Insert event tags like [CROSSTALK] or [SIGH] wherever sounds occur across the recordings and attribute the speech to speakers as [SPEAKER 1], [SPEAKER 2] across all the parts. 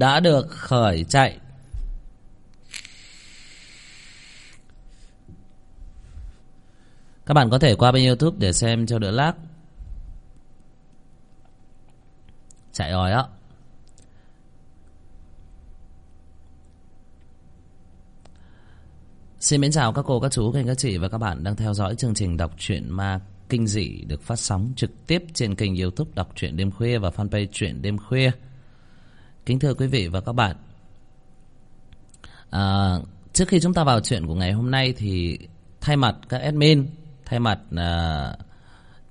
[SPEAKER 1] đã được khởi chạy. Các bạn có thể qua bên youtube để xem cho đỡ lag chạy rồi á. Xin mến chào các cô, các chú, các anh, các chị và các bạn đang theo dõi chương trình đọc truyện ma kinh dị được phát sóng trực tiếp trên kênh youtube đọc truyện đêm khuya và fanpage truyện đêm khuya. Kính thưa quý vị và các bạn, à, trước khi chúng ta vào chuyện của ngày hôm nay thì thay mặt các admin, thay mặt à,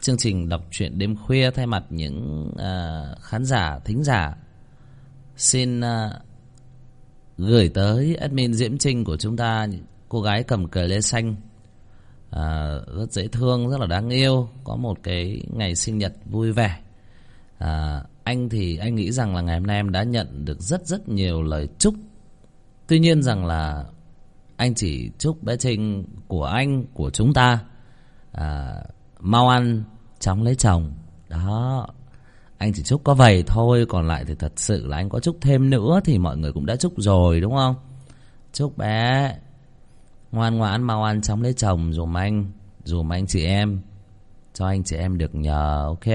[SPEAKER 1] chương trình đọc truyện đêm khuya, thay mặt những à, khán giả, thính giả, xin à, gửi tới admin Diễm Trinh của chúng ta cô gái cầm cờ lê xanh. À, rất dễ thương rất là đáng yêu có một cái ngày sinh nhật vui vẻ. À, anh thì anh nghĩ rằng là ngày hôm nay em đã nhận được rất rất nhiều lời chúc. Tuy nhiên rằng là anh chỉ chúc bé trinh của anh của chúng ta à, mau ăn chóng lấy chồng. Đó anh chỉ chúc có vậy thôi còn lại thì thật sự là anh có chúc thêm nữa thì mọi người cũng đã chúc rồi đúng không? Chúc bé ngoan ngoãn mau ăn chóng lấy chồng dùm anh dùm anh chị em cho anh chị em được nhờ ok?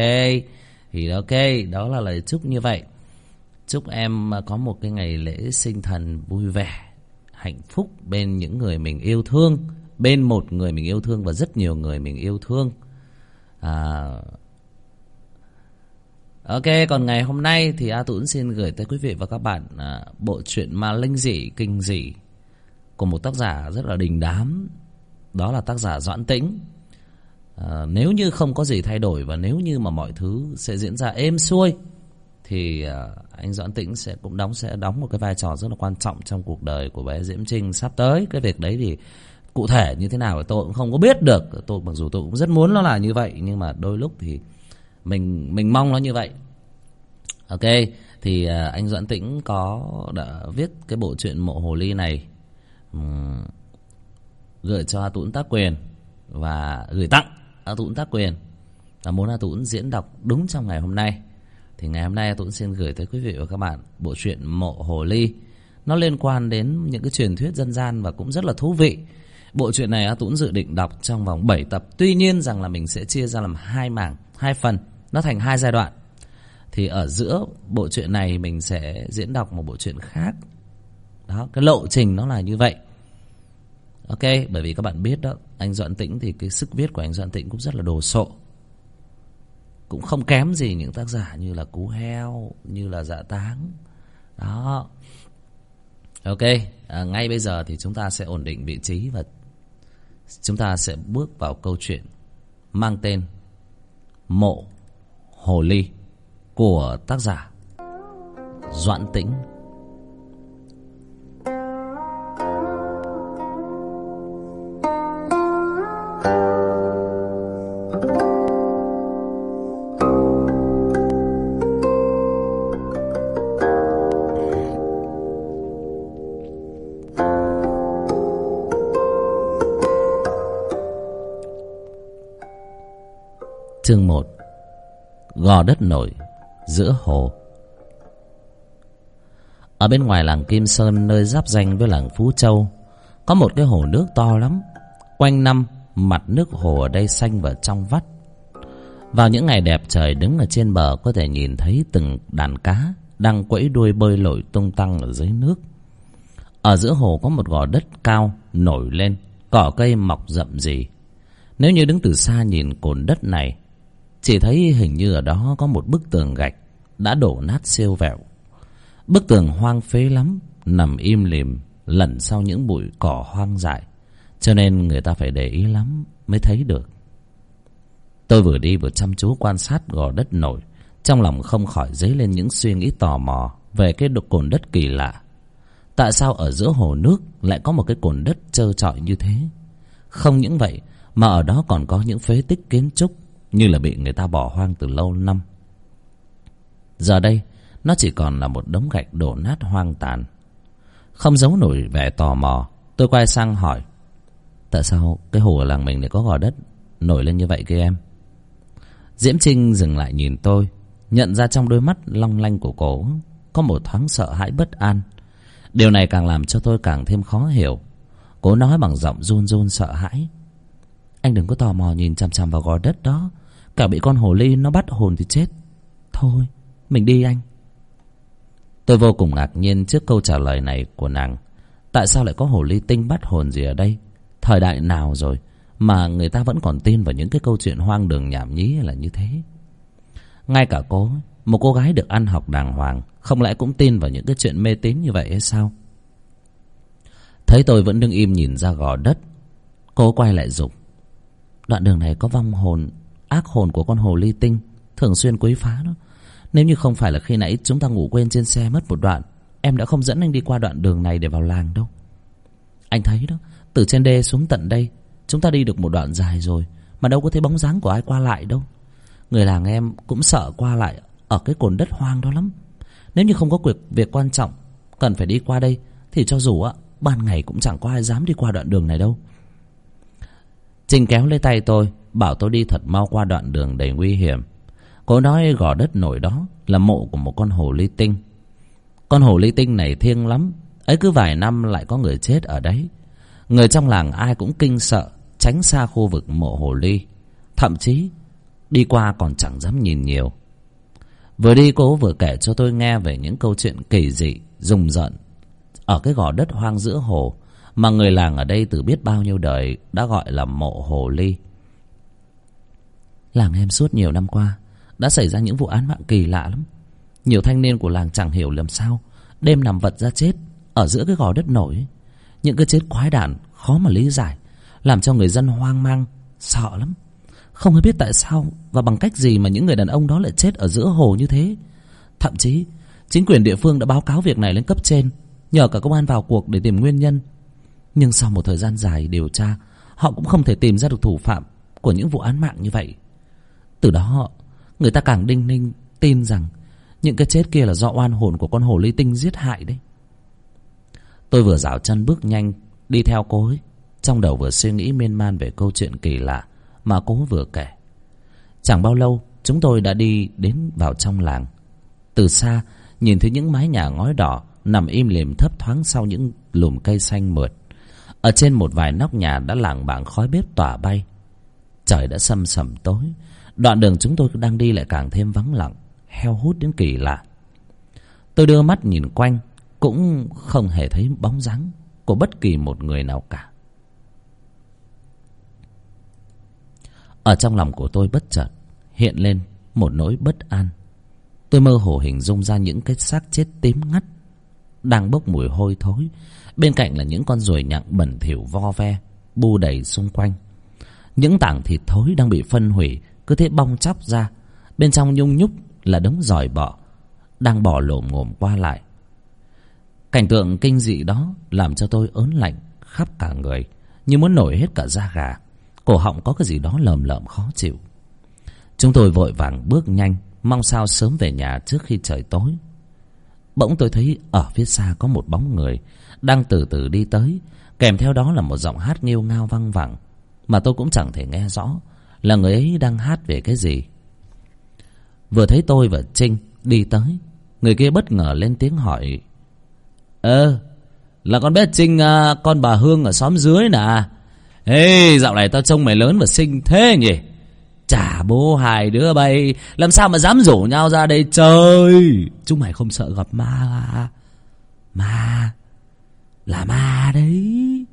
[SPEAKER 1] Thì ok đó là lời chúc như vậy. Chúc em có một cái ngày lễ sinh thần vui vẻ hạnh phúc bên những người mình yêu thương bên một người mình yêu thương và rất nhiều người mình yêu thương. À, ok còn ngày hôm nay thì a tuấn xin gửi tới quý vị và các bạn à, bộ truyện ma linh dị kinh dị của một tác giả rất là đình đám. Đó là tác giả doãn tĩnh à, nếu như không có gì thay đổi và nếu như mà mọi thứ sẽ diễn ra êm xuôi thì à, anh doãn tĩnh sẽ cũng đóng sẽ đóng một cái vai trò rất là quan trọng trong cuộc đời của bé diễm trinh sắp tới. Cái việc đấy thì cụ thể như thế nào thì tôi cũng không có biết được. Tôi mặc dù tôi cũng rất muốn nó là như vậy nhưng mà đôi lúc thì mình mình mong nó như vậy. Ok thì à, anh doãn tĩnh có đã viết cái bộ truyện mộ hồ ly này gửi cho Tuấn tác quyền và gửi tặng. A Tũng tác quyền. Và muốn A Tũng diễn đọc đúng trong ngày hôm nay, thì ngày hôm nay A Tũng xin gửi tới quý vị và các bạn bộ truyện Mộ Hồ Ly. Nó liên quan đến những cái truyền thuyết dân gian và cũng rất là thú vị. Bộ truyện này A Tũng dự định đọc trong vòng 7 tập. Tuy nhiên rằng là mình sẽ chia ra làm hai mảng, hai phần. Nó thành hai giai đoạn. Thì ở giữa bộ truyện này mình sẽ diễn đọc một bộ truyện khác. Đó, cái lộ trình nó là như vậy ok bởi vì các bạn biết đó anh doãn tĩnh thì cái sức viết của anh doãn tĩnh cũng rất là đồ sộ. Cũng không kém gì những tác giả như là cú heo như là dạ táng. Đó. Ok à, ngay bây giờ thì chúng ta sẽ ổn định vị trí và chúng ta sẽ bước vào câu chuyện mang tên mộ hồ ly của tác giả doãn tĩnh. Gò đất nổi giữa hồ. Ở bên ngoài làng Kim Sơn, nơi giáp danh với làng Phú Châu, Có một cái hồ nước to lắm. Quanh năm, mặt nước hồ ở đây xanh và trong vắt. Vào những ngày đẹp trời đứng ở trên bờ, có thể nhìn thấy từng đàn cá Đang quẫy đuôi bơi lội tung tăng ở dưới nước. Ở giữa hồ có một gò đất cao nổi lên, Cỏ cây mọc rậm rì. Nếu như đứng từ xa nhìn cồn đất này chỉ thấy hình như ở đó có một bức tường gạch đã đổ nát siêu vẹo. Bức tường hoang phế lắm, nằm im lìm, lẩn sau những bụi cỏ hoang dại, cho nên người ta phải để ý lắm mới thấy được. Tôi vừa đi vừa chăm chú quan sát gò đất nổi, trong lòng không khỏi dấy lên những suy nghĩ tò mò về cái đục cồn đất kỳ lạ. Tại sao ở giữa hồ nước lại có một cái cồn đất trơ trọi như thế? Không những vậy, mà ở đó còn có những phế tích kiến trúc như là bị người ta bỏ hoang từ lâu năm. Giờ đây, nó chỉ còn là một đống gạch đổ nát hoang tàn. Không giấu nổi vẻ tò mò, tôi quay sang hỏi, tại sao cái hồ ở làng mình lại có gò đất nổi lên như vậy kia em? Diễm trinh dừng lại nhìn tôi, nhận ra trong đôi mắt long lanh của cổ có một thoáng sợ hãi bất an. Điều này càng làm cho tôi càng thêm khó hiểu. Cố nói bằng giọng run run sợ hãi, anh đừng có tò mò nhìn chằm chằm vào gò đất đó cả bị con hồ ly nó bắt hồn thì chết. Thôi, mình đi anh. Tôi vô cùng ngạc nhiên trước câu trả lời này của nàng. Tại sao lại có hồ ly tinh bắt hồn gì ở đây? Thời đại nào rồi mà người ta vẫn còn tin vào những cái câu chuyện hoang đường nhảm nhí là như thế? Ngay cả cô, một cô gái được ăn học đàng hoàng, không lẽ cũng tin vào những cái chuyện mê tín như vậy hay sao? Thấy tôi vẫn đứng im nhìn ra gò đất, cô quay lại dục. Đoạn đường này có vong hồn ác hồn của con hồ ly tinh, thường xuyên quấy phá nó nếu như không phải là khi nãy chúng ta ngủ quên trên xe mất một đoạn, em đã không dẫn anh đi qua đoạn đường này để vào làng đâu. Anh thấy đó, từ trên đê xuống tận đây, chúng ta đi được một đoạn dài rồi, mà đâu có thấy bóng dáng của ai qua lại đâu. Người làng em cũng sợ qua lại ở cái cồn đất hoang đó lắm. Nếu như không có việc việc quan trọng, cần phải đi qua đây, thì cho dù á, ban ngày cũng chẳng có ai dám đi qua đoạn đường này đâu. Trinh kéo lấy tay tôi bảo tôi đi thật mau qua đoạn đường đầy nguy hiểm. Cô nói gò đất nổi đó là mộ của một con hồ ly tinh. Con hồ ly tinh này thiêng lắm, ấy cứ vài năm lại có người chết ở đấy. Người trong làng ai cũng kinh sợ, tránh xa khu vực mộ hồ ly. Thậm chí, đi qua còn chẳng dám nhìn nhiều. Vừa đi cô vừa kể cho tôi nghe về những câu chuyện kỳ dị, rùng rợn ở cái gò đất hoang giữa hồ mà người làng ở đây từ biết bao nhiêu đời đã gọi là mộ hồ ly làng em suốt nhiều năm qua đã xảy ra những vụ án mạng kỳ lạ lắm. Nhiều thanh niên của làng chẳng hiểu làm sao đêm nằm vật ra chết ở giữa cái gò đất nổi. Những cái chết quái đản, khó mà lý giải, làm cho người dân hoang mang, sợ lắm. Không ai biết tại sao và bằng cách gì mà những người đàn ông đó lại chết ở giữa hồ như thế. Thậm chí, chính quyền địa phương đã báo cáo việc này lên cấp trên, nhờ cả công an vào cuộc để tìm nguyên nhân. Nhưng sau một thời gian dài điều tra, họ cũng không thể tìm ra được thủ phạm của những vụ án mạng như vậy từ đó, người ta càng đinh ninh, tin rằng những cái chết kia là do oan hồn của con hồ ly tinh giết hại đấy. Tôi vừa dạo chân bước nhanh, đi theo cô ấy. Trong đầu vừa suy nghĩ miên man về câu chuyện kỳ lạ mà cô vừa kể. Chẳng bao lâu, chúng tôi đã đi đến vào trong làng. Từ xa, nhìn thấy những mái nhà ngói đỏ nằm im lìm thấp thoáng sau những lùm cây xanh mượt. Ở trên một vài nóc nhà đã lảng bảng khói bếp tỏa bay. Trời đã sầm sầm tối đoạn đường chúng tôi đang đi lại càng thêm vắng lặng, heo hút đến kỳ lạ. Tôi đưa mắt nhìn quanh, cũng không hề thấy bóng dáng của bất kỳ một người nào cả. Ở trong lòng của tôi bất chợt hiện lên một nỗi bất an. Tôi mơ hồ hình dung ra những cái xác chết tím ngắt đang bốc mùi hôi thối. Bên cạnh là những con ruồi nhặng bẩn thỉu vo ve, bu đầy xung quanh. Những tảng thịt thối đang bị phân hủy cứ thế bong chóc ra. Bên trong nhung nhúc là đống giỏi bọ, đang bỏ lồm ngồm qua lại. Cảnh tượng kinh dị đó làm cho tôi ớn lạnh khắp cả người, như muốn nổi hết cả da gà. Cổ họng có cái gì đó lờm lợm khó chịu. Chúng tôi vội vàng bước nhanh, mong sao sớm về nhà trước khi trời tối. Bỗng tôi thấy ở phía xa có một bóng người đang từ từ đi tới, kèm theo đó là một giọng hát nghêu ngao văng vẳng, mà tôi cũng chẳng thể nghe rõ là người ấy đang hát về cái gì? Vừa thấy tôi và trinh đi tới người kia bất ngờ lên tiếng hỏi ơ là con bé trinh à, con bà hương ở xóm dưới nè. Ê dạo này tao trông mày lớn và xinh thế nhỉ? Chả bố hai đứa bay làm sao mà dám rủ nhau ra đây chơi? Chúng mày không sợ gặp ma à? Ma? Là ma đấy.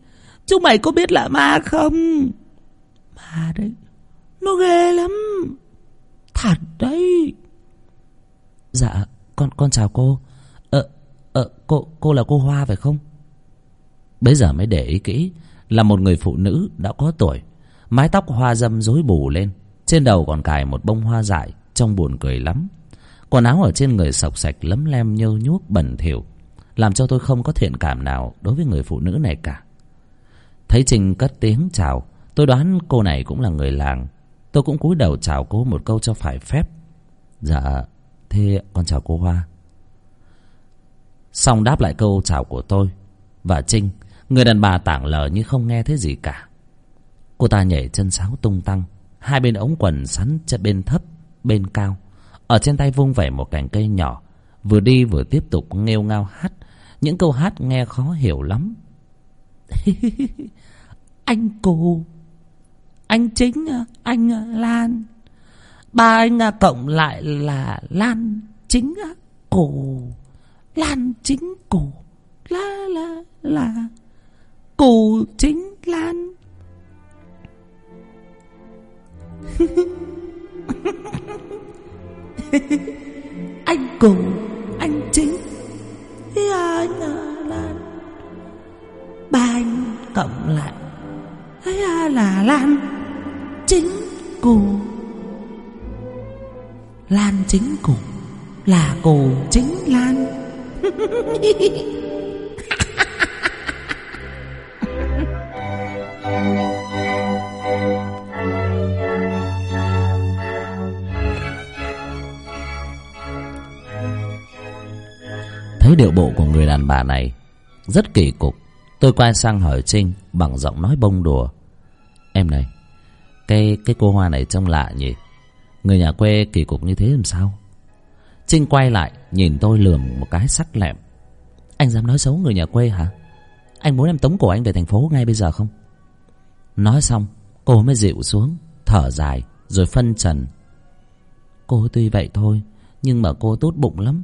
[SPEAKER 1] Chúng mày có biết là ma không? Ma đấy nó ghê lắm. Thật đấy. Dạ con con chào cô. Ờ ờ cô cô là cô hoa phải không? Bây giờ mới để ý kỹ, là một người phụ nữ đã có tuổi. Mái tóc hoa dâm rối bù lên, trên đầu còn cài một bông hoa dại, trông buồn cười lắm. Quần áo ở trên người sọc sạch lấm lem nhơ nhuốc bẩn thỉu, làm cho tôi không có thiện cảm nào đối với người phụ nữ này cả. Thấy trinh cất tiếng chào, tôi đoán cô này cũng là người làng tôi cũng cúi đầu chào cô một câu cho phải phép. Dạ thế con chào cô hoa. Xong đáp lại câu chào của tôi. Và trinh, người đàn bà tảng lờ như không nghe thấy gì cả. Cô ta nhảy chân sáo tung tăng. Hai bên ống quần sắn trên bên thấp, bên cao. Ở trên tay vung vẩy một cành cây nhỏ. Vừa đi vừa tiếp tục nghêu ngao hát. Những câu hát nghe khó hiểu lắm. [LAUGHS] Anh cô anh chính, Anh Lan. Ba anh à, cộng lại là Lan chính à, cổ Lan chính cổ La la la. Cổ chính, Lan. [LAUGHS] Anh cổ anh chính. Lan lan ba anh, cộng lại. Là lan chính cụ lan chính cụ là cụ chính lan. Thấy điệu bộ của người đàn bà này, Rất kỳ cục. Tôi quay sang hỏi Trinh Bằng giọng nói bông đùa. Em này cái cái cô hoa này trông lạ nhỉ? Người nhà quê kỳ cục như thế làm sao? Trinh quay lại, Nhìn tôi lườm một cái sắc lẹm. Anh dám nói xấu người nhà quê hả? Anh muốn em tống cổ anh về thành phố ngay bây giờ không? Nói xong, Cô mới dịu xuống, Thở dài, Rồi phân trần. Cô tuy vậy thôi, Nhưng mà cô tốt bụng lắm.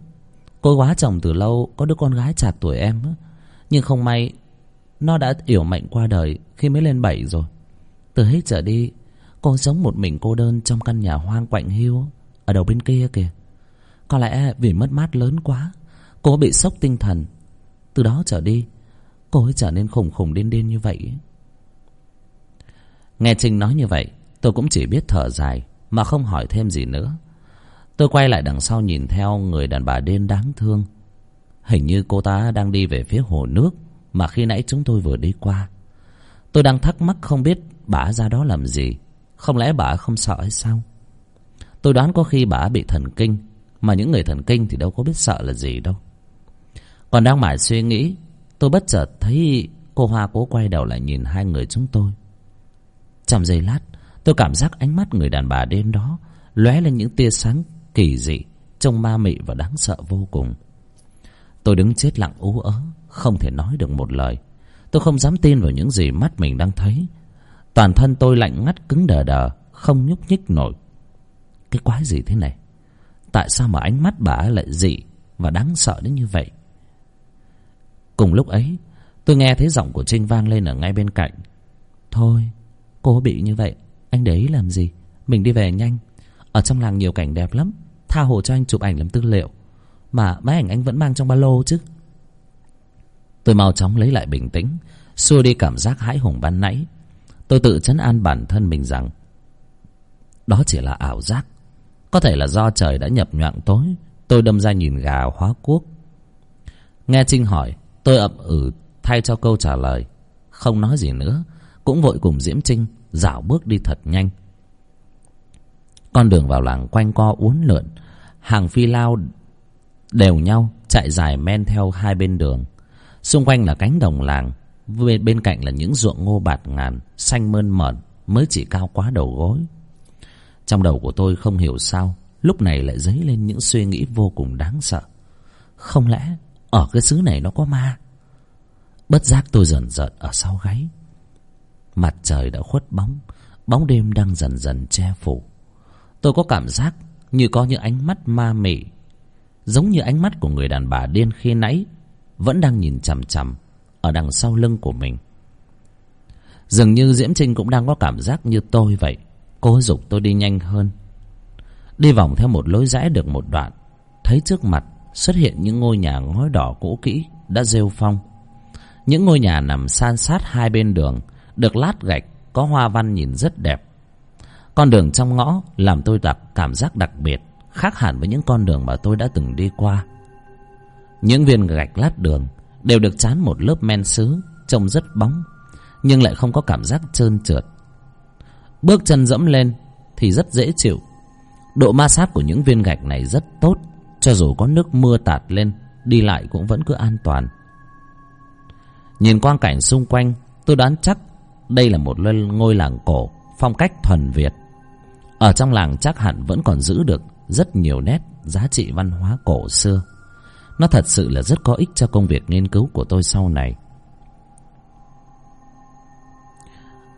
[SPEAKER 1] Cô quá chồng từ lâu, Có đứa con gái chạc tuổi em Nhưng không may, Nó đã yểu mệnh qua đời Khi mới lên bảy rồi. Từ hết trở đi Cô sống một mình cô đơn Trong căn nhà hoang quạnh hiu, Ở đầu bên kia kìa. Có lẽ vì mất mát lớn quá, Cô bị sốc tinh thần. Từ đó trở đi, Cô ấy trở nên khủng khủng điên điên như vậy. Nghe Trinh nói như vậy, Tôi cũng chỉ biết thở dài, Mà không hỏi thêm gì nữa. Tôi quay lại đằng sau nhìn theo người đàn bà điên đáng thương. Hình như cô ta đang đi về phía hồ nước Mà khi nãy chúng tôi vừa đi qua. Tôi đang thắc mắc không biết bà ra đó làm gì. Không lẽ bà không sợ hay sao? Tôi đoán có khi bà bị thần kinh, Mà những người thần kinh thì đâu có biết sợ là gì đâu. Còn đang mải suy nghĩ, Tôi bất chợt thấy cô Hoa cố quay đầu lại nhìn hai người chúng tôi. Trong giây lát, Tôi cảm giác ánh mắt người đàn bà đêm đó lóe lên những tia sáng kỳ dị, trông ma mị và đáng sợ vô cùng. Tôi đứng chết lặng ú ớ, không thể nói được một lời. Tôi không dám tin vào những gì mắt mình đang thấy toàn thân tôi lạnh ngắt cứng đờ đờ, không nhúc nhích nổi. Cái quái gì thế này? Tại sao mà ánh mắt bà lại dị và đáng sợ đến như vậy? Cùng lúc ấy, tôi nghe thấy giọng của trinh vang lên ở ngay bên cạnh. Thôi, cô bị như vậy, anh để ý làm gì? Mình đi về nhanh. Ở trong làng nhiều cảnh đẹp lắm, tha hồ cho anh chụp ảnh làm tư liệu. Mà máy ảnh anh vẫn mang trong ba lô chứ. Tôi mau chóng lấy lại bình tĩnh, xua đi cảm giác hãi hùng ban nãy tôi tự chấn an bản thân mình rằng, đó chỉ là ảo giác. Có thể là do trời đã nhập nhoạng tối, tôi đâm ra nhìn gà hóa cuốc. Nghe trinh hỏi, tôi ậm ừ thay cho câu trả lời, không nói gì nữa, cũng vội cùng diễm trinh dạo bước đi thật nhanh. Con đường vào làng quanh co uốn lượn, hàng phi lao đều nhau chạy dài men theo hai bên đường. Xung quanh là cánh đồng làng bên, bên cạnh là những ruộng ngô bạt ngàn xanh mơn mởn mới chỉ cao quá đầu gối. Trong đầu của tôi không hiểu sao lúc này lại dấy lên những suy nghĩ vô cùng đáng sợ. Không lẽ ở cái xứ này nó có ma? Bất giác tôi dần dần ở sau gáy. Mặt trời đã khuất bóng bóng đêm đang dần dần che phủ. Tôi có cảm giác như có những ánh mắt ma mị giống như ánh mắt của người đàn bà điên khi nãy vẫn đang nhìn chằm chằm ở đằng sau lưng của mình. Dường như diễm trinh cũng đang có cảm giác như tôi vậy. Cô giục tôi đi nhanh hơn. Đi vòng theo một lối rẽ được một đoạn. Thấy trước mặt xuất hiện những ngôi nhà ngói đỏ cũ kỹ đã rêu phong. Những ngôi nhà nằm san sát hai bên đường, được lát gạch, có hoa văn nhìn rất đẹp. Con đường trong ngõ làm tôi đặc cảm giác đặc biệt, khác hẳn với những con đường mà tôi đã từng đi qua. Những viên gạch lát đường đều được chán một lớp men sứ, trông rất bóng, nhưng lại không có cảm giác trơn trượt. Bước chân dẫm lên thì rất dễ chịu. Độ ma sát của những viên gạch này rất tốt, cho dù có nước mưa tạt lên, đi lại cũng vẫn cứ an toàn. Nhìn quang cảnh xung quanh, tôi đoán chắc đây là một ngôi làng cổ, phong cách thuần việt. Ở trong làng chắc hẳn vẫn còn giữ được rất nhiều nét giá trị văn hóa cổ xưa nó thật sự là rất có ích cho công việc nghiên cứu của tôi sau này.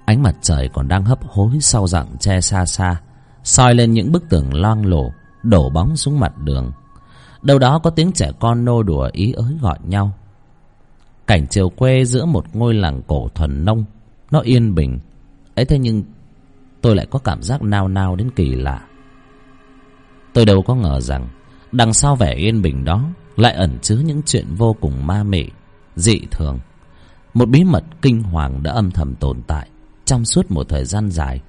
[SPEAKER 1] Ánh mặt trời còn đang hấp hối sau rặng tre xa xa, soi lên những bức tường loang lổ, đổ bóng xuống mặt đường. Đâu đó có tiếng trẻ con nô đùa ý ới gọi nhau. Cảnh chiều quê giữa một ngôi làng cổ thuần nông, nó yên bình. Ấy thế nhưng tôi lại có cảm giác nao nao đến kỳ lạ. Tôi đâu có ngờ rằng đằng sau vẻ yên bình đó lại ẩn chứa những chuyện vô cùng ma mị, dị thường. Một bí mật kinh hoàng đã âm thầm tồn tại trong suốt một thời gian dài,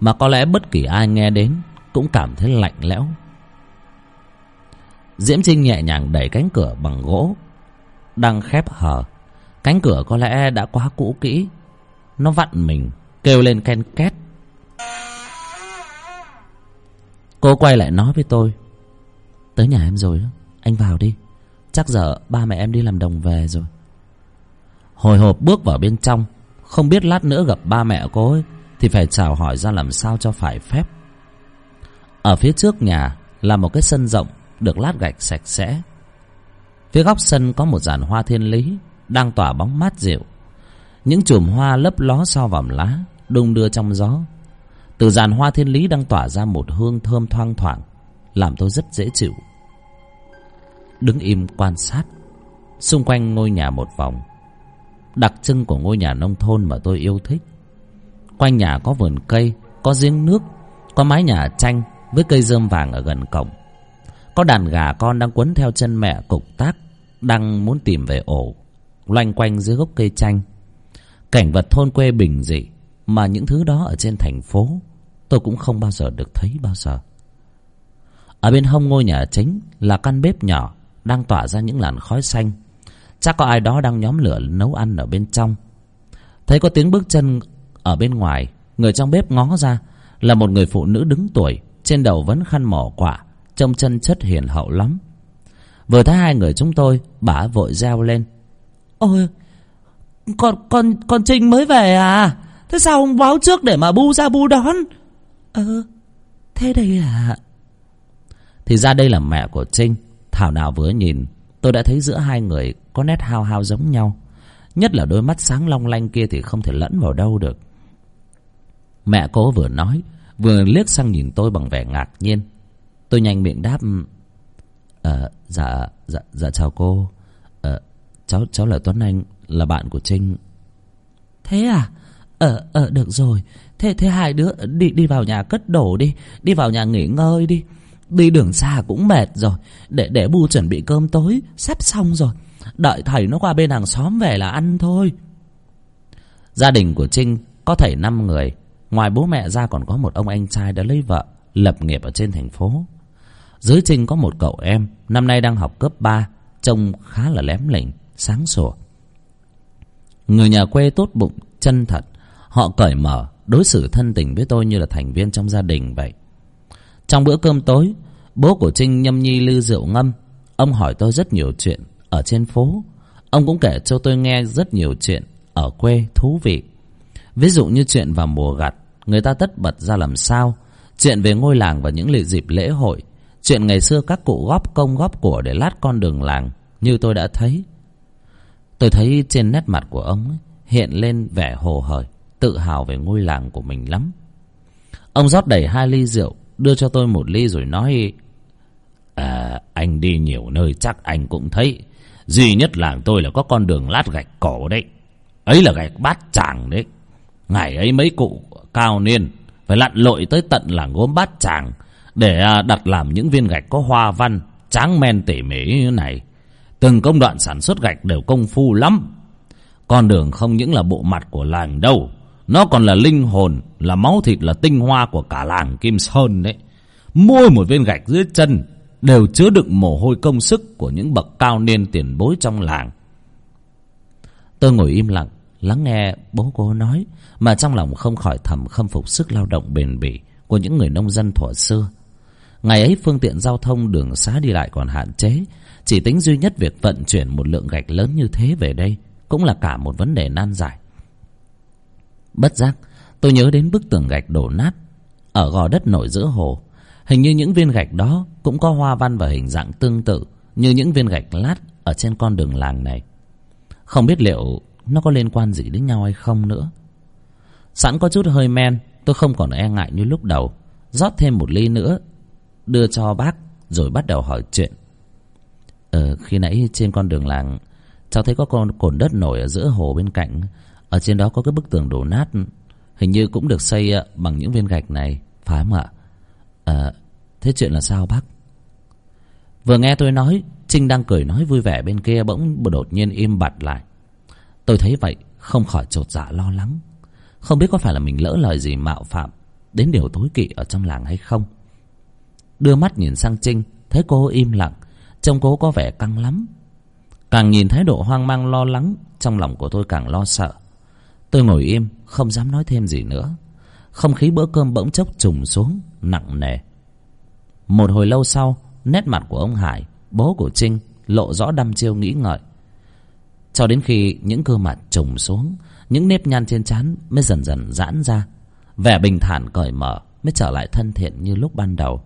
[SPEAKER 1] mà có lẽ bất kỳ ai nghe đến cũng cảm thấy lạnh lẽo. Diễm trinh nhẹ nhàng đẩy cánh cửa bằng gỗ, đang khép hờ. Cánh cửa có lẽ đã quá cũ kỹ. Nó vặn mình, kêu lên ken két. Cô quay lại nói với tôi, tới nhà em rồi đó anh vào đi chắc giờ ba mẹ em đi làm đồng về rồi. Hồi hộp bước vào bên trong, không biết lát nữa gặp ba mẹ cô ấy, thì phải chào hỏi ra làm sao cho phải phép. Ở phía trước nhà là một cái sân rộng, được lát gạch sạch sẽ. Phía góc sân có một giàn hoa thiên lý, đang tỏa bóng mát dịu. Những chùm hoa lấp ló so vòm lá, đung đưa trong gió. Từ giàn hoa thiên lý đang tỏa ra một hương thơm thoang thoảng, làm tôi rất dễ chịu đứng im quan sát. Xung quanh ngôi nhà một vòng, đặc trưng của ngôi nhà nông thôn mà tôi yêu thích. Quanh nhà có vườn cây, có giếng nước, có mái nhà tranh với cây rơm vàng ở gần cổng. Có đàn gà con đang quấn theo chân mẹ cục tác, đang muốn tìm về ổ, loanh quanh dưới gốc cây chanh. Cảnh vật thôn quê bình dị, mà những thứ đó ở trên thành phố, tôi cũng không bao giờ được thấy bao giờ. Ở bên hông ngôi nhà chính là căn bếp nhỏ đang tỏa ra những làn khói xanh. Chắc có ai đó đang nhóm lửa nấu ăn ở bên trong. Thấy có tiếng bước chân ở bên ngoài, người trong bếp ngó ra, là một người phụ nữ đứng tuổi, trên đầu vẫn khăn mỏ quả, trông chân chất hiền hậu lắm. Vừa thấy hai người chúng tôi, bà vội reo lên. Ôi, con con con trinh mới về à? Thế sao không báo trước để mà bu ra bu đón? Ờ thế đây là thì ra đây là mẹ của trinh thảo nào vừa nhìn, tôi đã thấy giữa hai người có nét hao hao giống nhau. Nhất là đôi mắt sáng long lanh kia thì không thể lẫn vào đâu được. Mẹ cô vừa nói, vừa liếc sang nhìn tôi bằng vẻ ngạc nhiên. Tôi nhanh miệng đáp ờ dạ dạ dạ chào cô. Ờ cháu cháu là tuấn anh, là bạn của trinh. Thế à? Ờ ờ được rồi. Thế thế hai đứa đi đi vào nhà cất đồ đi đi vào nhà nghỉ ngơi đi đi đường xa cũng mệt rồi. Để để bu chuẩn bị cơm tối, sắp xong rồi. Đợi thầy nó qua bên hàng xóm về là ăn thôi. Gia đình của trinh có thầy năm người. Ngoài bố mẹ ra còn có một ông anh trai đã lấy vợ, lập nghiệp ở trên thành phố. Dưới trinh có một cậu em, năm nay đang học cấp ba, trông khá là lém lỉnh, sáng sủa. Người nhà quê tốt bụng, chân thật. Họ cởi mở, đối xử thân tình với tôi như là thành viên trong gia đình vậy trong bữa cơm tối bố của trinh nhâm nhi lư rượu ngâm. Ông hỏi tôi rất nhiều chuyện ở trên phố. Ông cũng kể cho tôi nghe rất nhiều chuyện ở quê thú vị. Ví dụ như chuyện vào mùa gặt người ta tất bật ra làm sao. Chuyện về ngôi làng và những lễ dịp lễ hội. Chuyện ngày xưa các cụ góp công góp của để lát con đường làng như tôi đã thấy. Tôi thấy trên nét mặt của ông ấy, hiện lên vẻ hồ hởi tự hào về ngôi làng của mình lắm. Ông rót đầy hai ly rượu đưa cho tôi một ly rồi nói à anh đi nhiều nơi chắc anh cũng thấy. Duy nhất làng tôi là có con đường lát gạch cổ đấy. Ấy là gạch bát tràng đấy. Ngày ấy mấy cụ cao niên phải lặn lội tới tận làng gốm bát tràng để à, đặt làm những viên gạch có hoa văn tráng men tỉ mỉ như này. Từng công đoạn sản xuất gạch đều công phu lắm. Con đường không những là bộ mặt của làng đâu nó còn là linh hồn, là máu thịt, là tinh hoa của cả làng kim sơn đấy. Mỗi một viên gạch dưới chân đều chứa đựng mồ hôi công sức của những bậc cao niên tiền bối trong làng. Tôi ngồi im lặng, lắng nghe bố cô nói, mà trong lòng không khỏi thầm khâm phục sức lao động bền bỉ của những người nông dân thuở xưa. Ngày ấy phương tiện giao thông đường xá đi lại còn hạn chế, chỉ tính duy nhất việc vận chuyển một lượng gạch lớn như thế về đây cũng là cả một vấn đề nan giải bất giác, tôi nhớ đến bức tường gạch đổ nát ở gò đất nổi giữa hồ. Hình như những viên gạch đó cũng có hoa văn và hình dạng tương tự như những viên gạch lát ở trên con đường làng này. Không biết liệu nó có liên quan gì đến nhau hay không nữa. Sẵn có chút hơi men, tôi không còn e ngại như lúc đầu. Rót thêm một ly nữa, đưa cho bác, rồi bắt đầu hỏi chuyện. Ờ khi nãy trên con đường làng, cháu thấy có con cồn đất nổi ở giữa hồ bên cạnh ở trên đó có cái bức tường đổ nát hình như cũng được xây ờ, bằng những viên gạch này. Phải không ạ? À, thế chuyện là sao bác? Vừa nghe tôi nói trinh đang cười nói vui vẻ bên kia bỗng đột nhiên im bặt lại. Tôi thấy vậy không khỏi chột dạ lo lắng. Không biết có phải là mình lỡ lời gì mạo phạm đến điều tối kỵ ở trong làng hay không. Đưa mắt nhìn sang trinh thấy cô im lặng trông cô có vẻ căng lắm. Càng nhìn thái độ hoang mang lo lắng trong lòng của tôi càng lo sợ tôi ngồi im, không dám nói thêm gì nữa. Không khí bữa cơm bỗng chốc trùng xuống, nặng nề. Một hồi lâu sau, nét mặt của ông hải, bố của trinh, lộ rõ đăm chiêu nghĩ ngợi. Cho đến khi những cơ mặt trùng xuống, những nếp nhăn trên trán mới dần dần giãn ra. Vẻ bình thản cởi mở mới trở lại thân thiện như lúc ban đầu.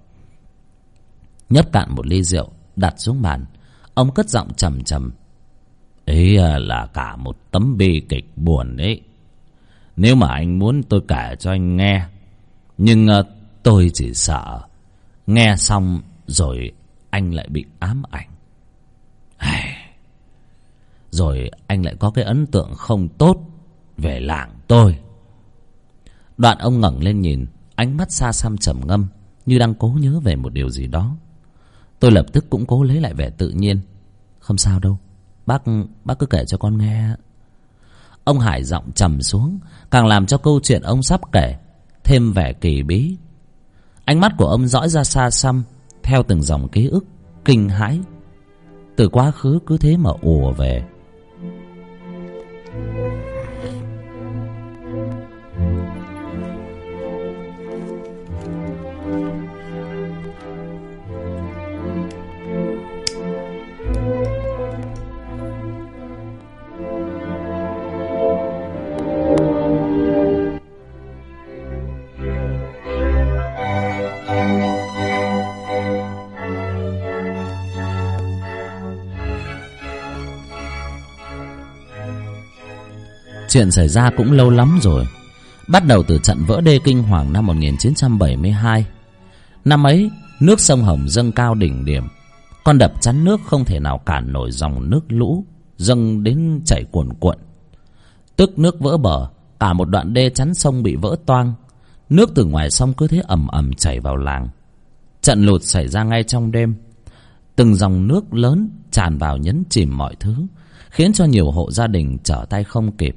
[SPEAKER 1] Nhấp cạn một ly rượu, đặt xuống bàn. Ông cất giọng trầm trầm. Ấy là cả một tấm bi kịch buồn ấy nếu mà anh muốn tôi kể cho anh nghe. Nhưng uh, tôi chỉ sợ. Nghe xong rồi anh lại bị ám ảnh. Rồi anh lại có cái ấn tượng không tốt về làng tôi. Đoạn ông ngẩng lên nhìn ánh mắt xa xăm trầm ngâm như đang cố nhớ về một điều gì đó. Tôi lập tức cũng cố lấy lại vẻ tự nhiên. Không sao đâu. Bác bác cứ kể cho con nghe. Ông hải giọng trầm xuống càng làm cho câu chuyện ông sắp kể thêm vẻ kỳ bí. Ánh mắt của ông dõi ra xa xăm, theo từng dòng ký ức kinh hãi. Từ quá khứ cứ thế mà ùa về. Chuyện xảy ra cũng lâu lắm rồi. Bắt đầu từ trận vỡ đê kinh hoàng năm 1972 Năm ấy, Nước sông Hồng dâng cao đỉnh điểm. Con đập chắn nước không thể nào cản nổi dòng nước lũ, Dâng đến chảy cuồn cuộn. Tức nước vỡ bờ, Cả một đoạn đê chắn sông bị vỡ toang. Nước từ ngoài sông cứ thế ầm ầm chảy vào làng. Trận lụt xảy ra ngay trong đêm. Từng dòng nước lớn tràn vào nhấn chìm mọi thứ, Khiến cho nhiều hộ gia đình trở tay không kịp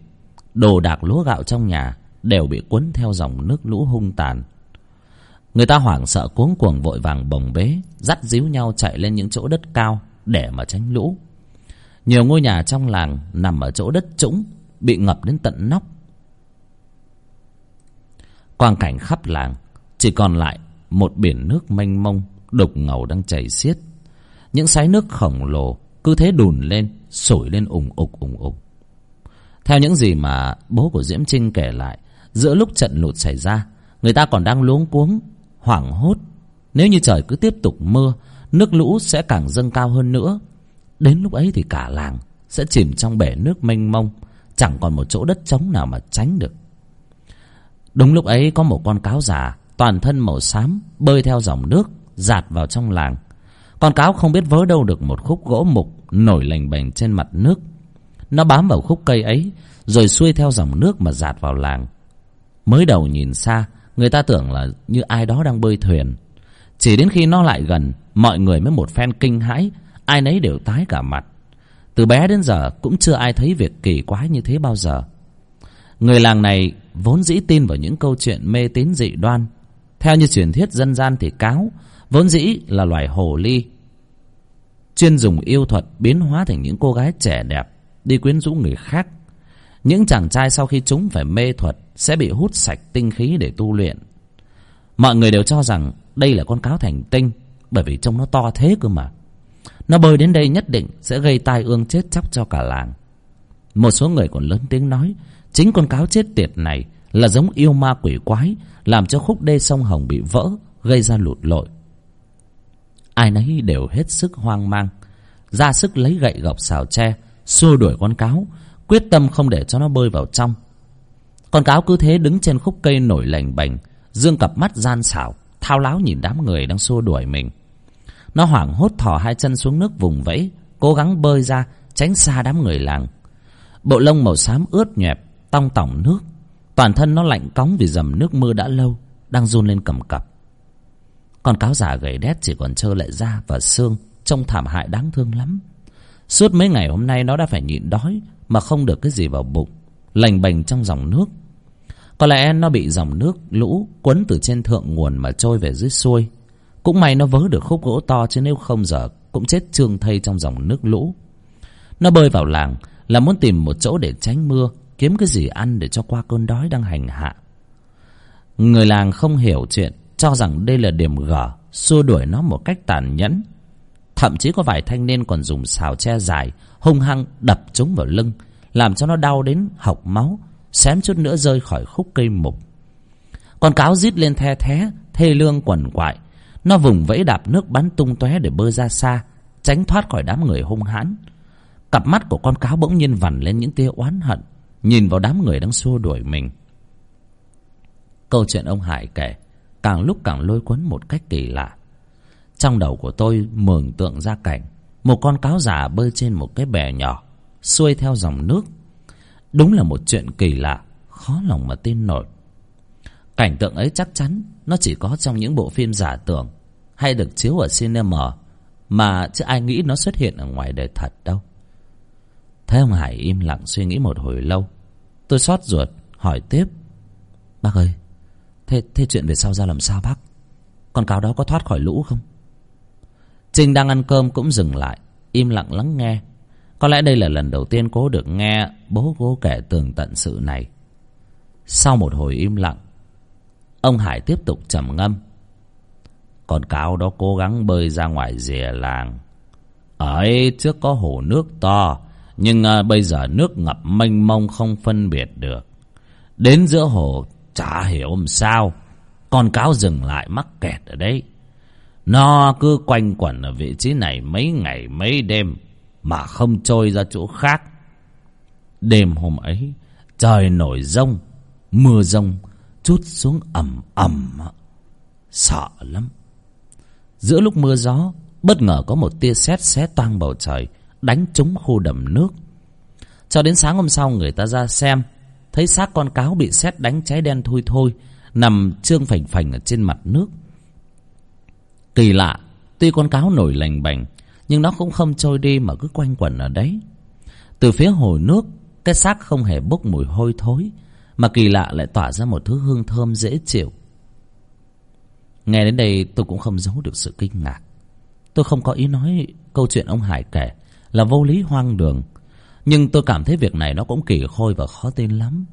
[SPEAKER 1] đồ đạc lúa gạo trong nhà đều bị cuốn theo dòng nước lũ hung tàn. Người ta hoảng sợ cuống cuồng vội vàng bồng bế, dắt díu nhau chạy lên những chỗ đất cao để mà tránh lũ. Nhiều ngôi nhà trong làng nằm ở chỗ đất trũng, bị ngập đến tận nóc. Quang cảnh khắp làng, chỉ còn lại một biển nước mênh mông đục ngầu đang chảy xiết. Những sái nước khổng lồ cứ thế đùn lên sổi lên ủng ục ủng ục theo những gì mà bố của diễm trinh kể lại, giữa lúc trận lụt xảy ra, người ta còn đang luống cuống, hoảng hốt. Nếu như trời cứ tiếp tục mưa, nước lũ sẽ càng dâng cao hơn nữa. Đến lúc ấy thì cả làng sẽ chìm trong bể nước mênh mông, chẳng còn một chỗ đất trống nào mà tránh được. Đúng lúc ấy, có một con cáo già, toàn thân màu xám, bơi theo dòng nước, dạt vào trong làng. Con cáo không biết vớ đâu được một khúc gỗ mục nổi lềnh bềnh trên mặt nước nó bám vào khúc cây ấy, rồi xuôi theo dòng nước mà dạt vào làng. Mới đầu nhìn xa, người ta tưởng là như ai đó đang bơi thuyền. Chỉ đến khi nó lại gần, mọi người mới một phen kinh hãi, ai nấy đều tái cả mặt. Từ bé đến giờ cũng chưa ai thấy việc kỳ quái như thế bao giờ. Người làng này vốn dĩ tin vào những câu chuyện mê tín dị đoan. Theo như truyền thuyết dân gian thì cáo, vốn dĩ là loài hồ ly, chuyên dùng yêu thuật biến hóa thành những cô gái trẻ đẹp đi quyến rũ người khác. Những chàng trai sau khi chúng phải mê thuật sẽ bị hút sạch tinh khí để tu luyện. Mọi người đều cho rằng đây là con cáo thành tinh, bởi vì trông nó to thế cơ mà. Nó bơi đến đây nhất định sẽ gây tai ương chết chóc cho cả làng. Một số người còn lớn tiếng nói, chính con cáo chết tiệt này là giống yêu ma quỷ quái, làm cho khúc đê sông hồng bị vỡ, gây ra lụt lội. Ai nấy đều hết sức hoang mang, ra sức lấy gậy gọc xào tre xua đuổi con cáo, quyết tâm không để cho nó bơi vào trong. Con cáo cứ thế đứng trên khúc cây nổi lềnh bềnh dương cặp mắt gian xảo, thao láo nhìn đám người đang xua đuổi mình. Nó hoảng hốt thò hai chân xuống nước vùng vẫy, cố gắng bơi ra, tránh xa đám người làng. Bộ lông màu xám ướt nhẹp, tong tỏng nước. Toàn thân nó lạnh cóng vì dầm nước mưa đã lâu, đang run lên cầm cập. Con cáo già gầy đét chỉ còn trơ lại da và xương, trông thảm hại đáng thương lắm suốt mấy ngày hôm nay nó đã phải nhịn đói mà không được cái gì vào bụng, lành bềnh trong dòng nước. Có lẽ nó bị dòng nước lũ cuốn từ trên thượng nguồn mà trôi về dưới xuôi. Cũng may nó vớ được khúc gỗ to chứ nếu không giờ cũng chết trương thây trong dòng nước lũ. Nó bơi vào làng là muốn tìm một chỗ để tránh mưa, kiếm cái gì ăn để cho qua cơn đói đang hành hạ. Người làng không hiểu chuyện, cho rằng đây là điểm gở, xua đuổi nó một cách tàn nhẫn thậm chí có vài thanh niên còn dùng xào tre dài, hung hăng đập chúng vào lưng, làm cho nó đau đến hộc máu, xém chút nữa rơi khỏi khúc cây mục. Con cáo rít lên the thé, thê lương quằn quại. Nó vùng vẫy đạp nước bắn tung tóe để bơi ra xa, tránh thoát khỏi đám người hung hãn. Cặp mắt của con cáo bỗng nhiên vằn lên những tia oán hận, nhìn vào đám người đang xua đuổi mình. Câu chuyện ông hải kể, càng lúc càng lôi cuốn một cách kỳ lạ trong đầu của tôi mường tượng ra cảnh, một con cáo già bơi trên một cái bè nhỏ, xuôi theo dòng nước. Đúng là một chuyện kỳ lạ, khó lòng mà tin nổi. Cảnh tượng ấy chắc chắn nó chỉ có trong những bộ phim giả tưởng hay được chiếu ở cinema, mà chứ ai nghĩ nó xuất hiện ở ngoài đời thật đâu. Thấy ông hải im lặng suy nghĩ một hồi lâu, tôi xót ruột, hỏi tiếp. Bác ơi, thế thế chuyện về sau ra làm sao bác? Con cáo đó có thoát khỏi lũ không? Trinh đang ăn cơm cũng dừng lại im lặng lắng nghe. Có lẽ đây là lần đầu tiên cố được nghe bố cố kể tường tận sự này. Sau một hồi im lặng ông hải tiếp tục trầm ngâm. Con cáo đó cố gắng bơi ra ngoài rìa làng. Ở ấy trước có hồ nước to nhưng à, bây giờ nước ngập mênh mông không phân biệt được. Đến giữa hồ chả hiểu làm sao. Con cáo dừng lại mắc kẹt ở đấy nó cứ quanh quẩn ở vị trí này mấy ngày, mấy đêm, mà không trôi ra chỗ khác. Đêm hôm ấy, trời nổi rông, mưa rông, chút xuống ầm ầm. Sợ lắm. Giữa lúc mưa gió, bất ngờ có một tia sét xé toang bầu trời, đánh trúng khu đầm nước. Cho đến sáng hôm sau, người ta ra xem, thấy xác con cáo bị sét đánh cháy đen thui thôi, nằm trương phành phành ở trên mặt nước kỳ lạ, tuy con cáo nổi lành bành, nhưng nó cũng không trôi đi mà cứ quanh quẩn ở đấy. Từ phía hồ nước, cái xác không hề bốc mùi hôi thối, mà kỳ lạ lại tỏa ra một thứ hương thơm dễ chịu. Nghe đến đây, tôi cũng không giấu được sự kinh ngạc. Tôi không có ý nói câu chuyện ông hải kể, là vô lý hoang đường. Nhưng tôi cảm thấy việc này nó cũng kỳ khôi và khó tin lắm.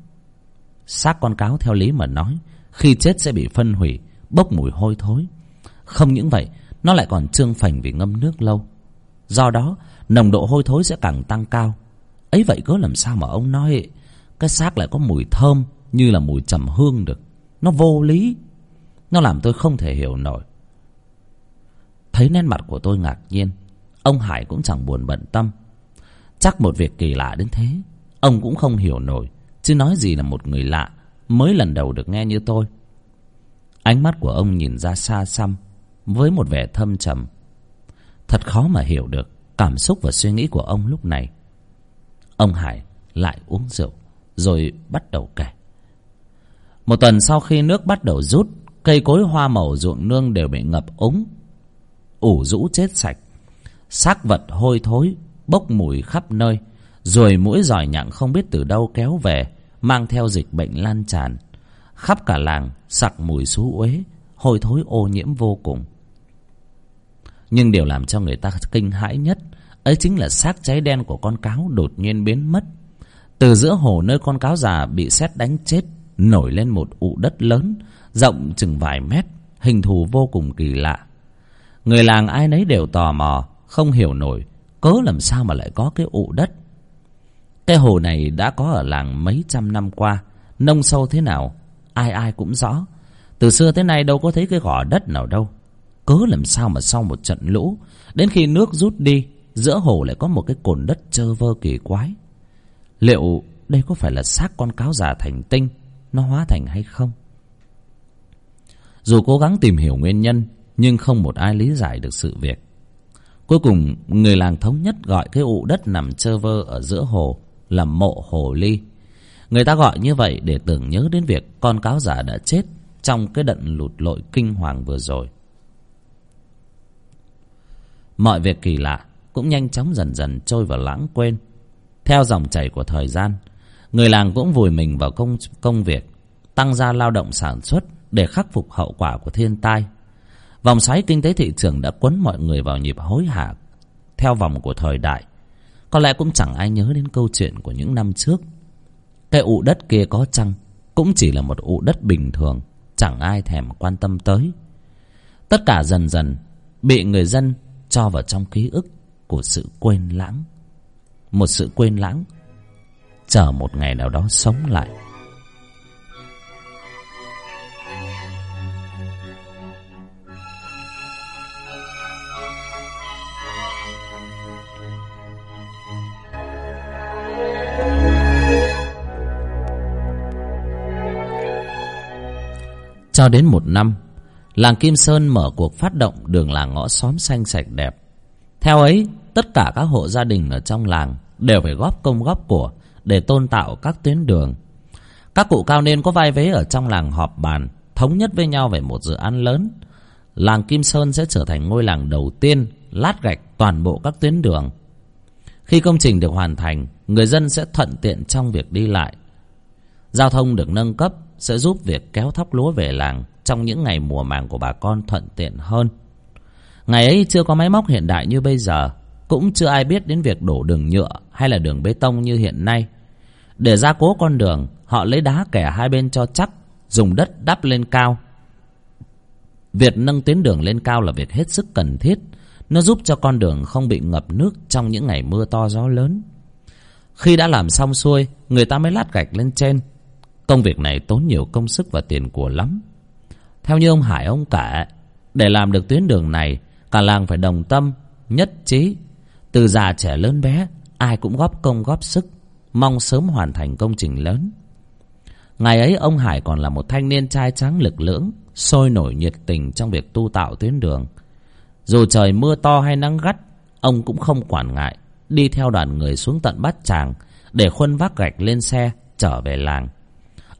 [SPEAKER 1] Xác con cáo theo lý mà nói, khi chết sẽ bị phân hủy, bốc mùi hôi thối không những vậy, nó lại còn trương phành vì ngâm nước lâu. Do đó, nồng độ hôi thối sẽ càng tăng cao. Ấy vậy cớ làm sao mà ông nói, cái xác lại có mùi thơm như là mùi trầm hương được. Nó vô lý. Nó làm tôi không thể hiểu nổi. Thấy nét mặt của tôi ngạc nhiên, ông hải cũng chẳng buồn bận tâm. Chắc một việc kỳ lạ đến thế, ông cũng không hiểu nổi, chứ nói gì là một người lạ mới lần đầu được nghe như tôi. Ánh mắt của ông nhìn ra xa xăm với một vẻ thâm trầm. Thật khó mà hiểu được cảm xúc và suy nghĩ của ông lúc này. Ông hải lại uống rượu, rồi bắt đầu kể. Một tuần sau khi nước bắt đầu rút, cây cối hoa màu ruộng nương đều bị ngập úng. Ủ rũ chết sạch. Xác vật hôi thối, bốc mùi khắp nơi ruồi mũi giỏi nhặng không biết từ đâu kéo về, mang theo dịch bệnh lan tràn. Khắp cả làng, sặc mùi xú uế, hôi thối ô nhiễm vô cùng nhưng điều làm cho người ta kinh hãi nhất, ấy chính là xác cháy đen của con cáo đột nhiên biến mất. Từ giữa hồ nơi con cáo già bị sét đánh chết, nổi lên một ụ đất lớn, rộng chừng vài mét, hình thù vô cùng kỳ lạ. Người làng ai nấy đều tò mò, không hiểu nổi, cớ làm sao mà lại có cái ụ đất. Cái hồ này đã có ở làng mấy trăm năm qua, nông sâu thế nào, ai ai cũng rõ. Từ xưa tới nay đâu có thấy cái gò đất nào đâu cớ làm sao mà sau một trận lũ, đến khi nước rút đi, giữa hồ lại có một cái cồn đất trơ vơ kỳ quái. Liệu đây có phải là xác con cáo già thành tinh, nó hóa thành hay không? Dù cố gắng tìm hiểu nguyên nhân, nhưng không một ai lý giải được sự việc. Cuối cùng, người làng thống nhất gọi cái ụ đất nằm trơ vơ ở giữa hồ là mộ hồ ly. Người ta gọi như vậy để tưởng nhớ đến việc con cáo giả đã chết trong cái đận lụt lội kinh hoàng vừa rồi mọi việc kỳ lạ cũng nhanh chóng dần dần trôi vào lãng quên. Theo dòng chảy của thời gian, người làng cũng vùi mình vào công công việc, tăng gia lao động sản xuất để khắc phục hậu quả của thiên tai. Vòng xoáy kinh tế thị trường đã quấn mọi người vào nhịp hối hả theo vòng của thời đại. Có lẽ cũng chẳng ai nhớ đến câu chuyện của những năm trước. Cái ụ đất kia có chăng cũng chỉ là một ụ đất bình thường, chẳng ai thèm quan tâm tới. Tất cả dần dần bị người dân cho vào trong ký ức của sự quên lãng. Một sự quên lãng. Chờ một ngày nào đó sống lại. Cho đến một năm làng kim sơn mở cuộc phát động đường làng ngõ xóm xanh sạch đẹp. Theo ấy, tất cả các hộ gia đình ở trong làng đều phải góp công góp của để tôn tạo các tuyến đường. Các cụ cao niên có vai vế ở trong làng họp bàn, thống nhất với nhau về một dự án lớn. Làng kim sơn sẽ trở thành ngôi làng đầu tiên lát gạch toàn bộ các tuyến đường. Khi công trình được hoàn thành, người dân sẽ thuận tiện trong việc đi lại. Giao thông được nâng cấp sẽ giúp việc kéo thóc lúa về làng trong những ngày mùa màng của bà con thuận tiện hơn. Ngày ấy chưa có máy móc hiện đại như bây giờ, cũng chưa ai biết đến việc đổ đường nhựa hay là đường bê tông như hiện nay. Để gia cố con đường, họ lấy đá kẻ hai bên cho chắc, dùng đất đắp lên cao. Việc nâng tuyến đường lên cao là việc hết sức cần thiết. Nó giúp cho con đường không bị ngập nước trong những ngày mưa to gió lớn. Khi đã làm xong xuôi, người ta mới lát gạch lên trên. Công việc này tốn nhiều công sức và tiền của lắm theo như ông hải, ông kể, để làm được tuyến đường này, cả làng phải đồng tâm, nhất trí. Từ già trẻ lớn bé, ai cũng góp công góp sức, mong sớm hoàn thành công trình lớn. Ngày ấy, ông hải còn là một thanh niên trai trắng lực lưỡng, sôi nổi nhiệt tình trong việc tu tạo tuyến đường. Dù trời mưa to hay nắng gắt, ông cũng không quản ngại, đi theo đoàn người xuống tận bát tràng, để khuân vác gạch lên xe, trở về làng.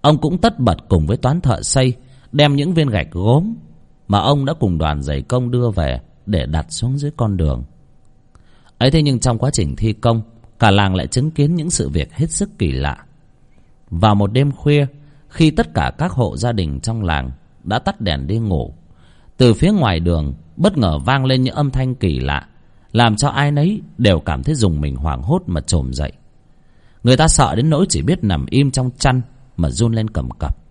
[SPEAKER 1] Ông cũng tất bật cùng với toán thợ xây đem những viên gạch gốm mà ông đã cùng đoàn giày công đưa về để đặt xuống dưới con đường. Ấy thế nhưng trong quá trình thi công, cả làng lại chứng kiến những sự việc hết sức kỳ lạ. Vào một đêm khuya, khi tất cả các hộ gia đình trong làng đã tắt đèn đi ngủ, từ phía ngoài đường bất ngờ vang lên những âm thanh kỳ lạ, làm cho ai nấy đều cảm thấy dùng mình hoảng hốt mà trồm dậy. Người ta sợ đến nỗi chỉ biết nằm im trong chăn mà run lên cầm cập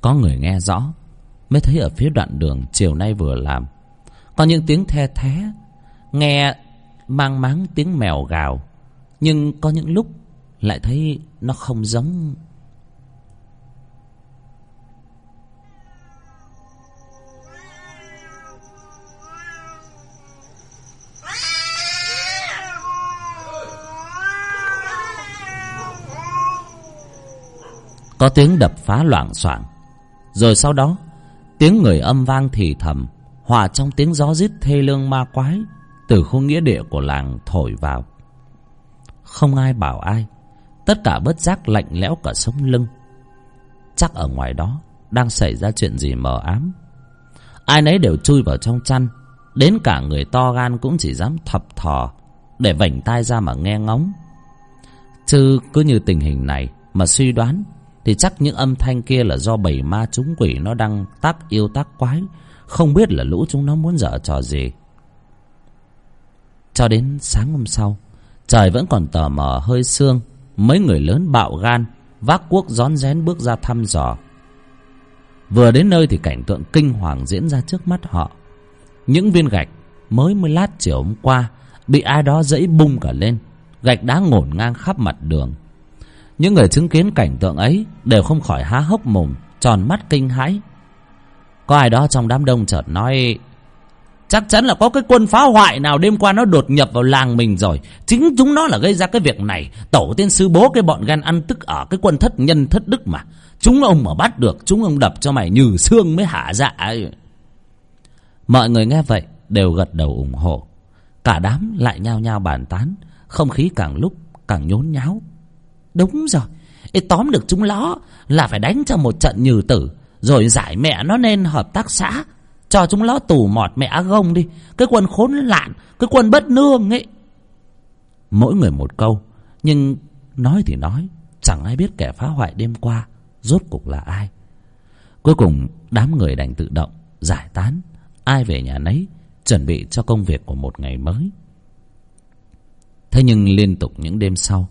[SPEAKER 1] có người nghe rõ, mới thấy ở phía đoạn đường chiều nay vừa làm. Có những tiếng the thé, nghe mang máng tiếng mèo gào, nhưng có những lúc lại thấy nó không giống. Có tiếng đập phá loảng xoảng rồi sau đó, tiếng người âm vang thì thầm, hòa trong tiếng gió rít thê lương ma quái, từ khu nghĩa địa của làng thổi vào. Không ai bảo ai, tất cả bất giác lạnh lẽo cả sống lưng. Chắc ở ngoài đó đang xảy ra chuyện gì mờ ám. Ai nấy đều chui vào trong chăn, đến cả người to gan cũng chỉ dám thập thò để vảnh tai ra mà nghe ngóng. Chứ cứ như tình hình này mà suy đoán thì chắc những âm thanh kia là do bảy ma chúng quỷ nó đang tác yêu tác quái. Không biết là lũ chúng nó muốn dở trò gì. Cho đến sáng hôm sau, trời vẫn còn tờ mờ hơi sương. Mấy người lớn bạo gan, vác cuốc rón rén bước ra thăm dò. Vừa đến nơi thì cảnh tượng kinh hoàng diễn ra trước mắt họ. Những viên gạch mới mới lát chiều hôm qua bị ai đó dẫy bung cả lên. Gạch đá ngổn ngang khắp mặt đường những người chứng kiến cảnh tượng ấy đều không khỏi há hốc mồm, tròn mắt kinh hãi. Có ai đó trong đám đông chợt nói, chắc chắn là có cái quân phá hoại nào đêm qua nó đột nhập vào làng mình rồi. Chính chúng nó là gây ra cái việc này. Tổ tiên sư bố cái bọn gan ăn tức ở cái quân thất nhân thất đức mà. Chúng ông mà bắt được, chúng ông đập cho mày nhừ xương mới hả dạ mọi người nghe vậy đều gật đầu ủng hộ. Cả đám lại nhao nhao bàn tán, không khí càng lúc càng nhốn nháo đúng rồi. Ê, tóm được chúng nó là phải đánh cho một trận nhừ tử rồi giải mẹ nó nên hợp tác xã. Cho chúng nó tù mọt mẹ gông đi. Cái quân khốn lạn cái quân bất nương ấy. Mỗi người một câu nhưng nói thì nói chẳng ai biết kẻ phá hoại đêm qua rốt cục là ai. Cuối cùng đám người đành tự động giải tán. Ai về nhà nấy chuẩn bị cho công việc của một ngày mới. Thế nhưng liên tục những đêm sau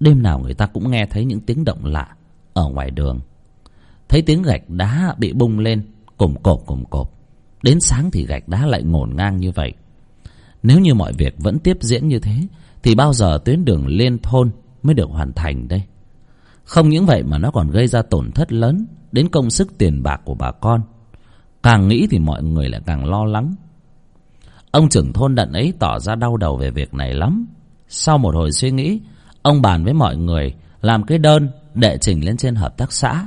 [SPEAKER 1] đêm nào người ta cũng nghe thấy những tiếng động lạ ở ngoài đường. Thấy tiếng gạch đá bị bung lên cồm cộp cồm cộp. Đến sáng thì gạch đá lại ngổn ngang như vậy. Nếu như mọi việc vẫn tiếp diễn như thế, thì bao giờ tuyến đường liên thôn mới được hoàn thành đây? Không những vậy mà nó còn gây ra tổn thất lớn đến công sức tiền bạc của bà con. Càng nghĩ thì mọi người lại càng lo lắng. Ông trưởng thôn đận ấy tỏ ra đau đầu về việc này lắm. Sau một hồi suy nghĩ ông bàn với mọi người, làm cái đơn, đệ trình lên trên hợp tác xã.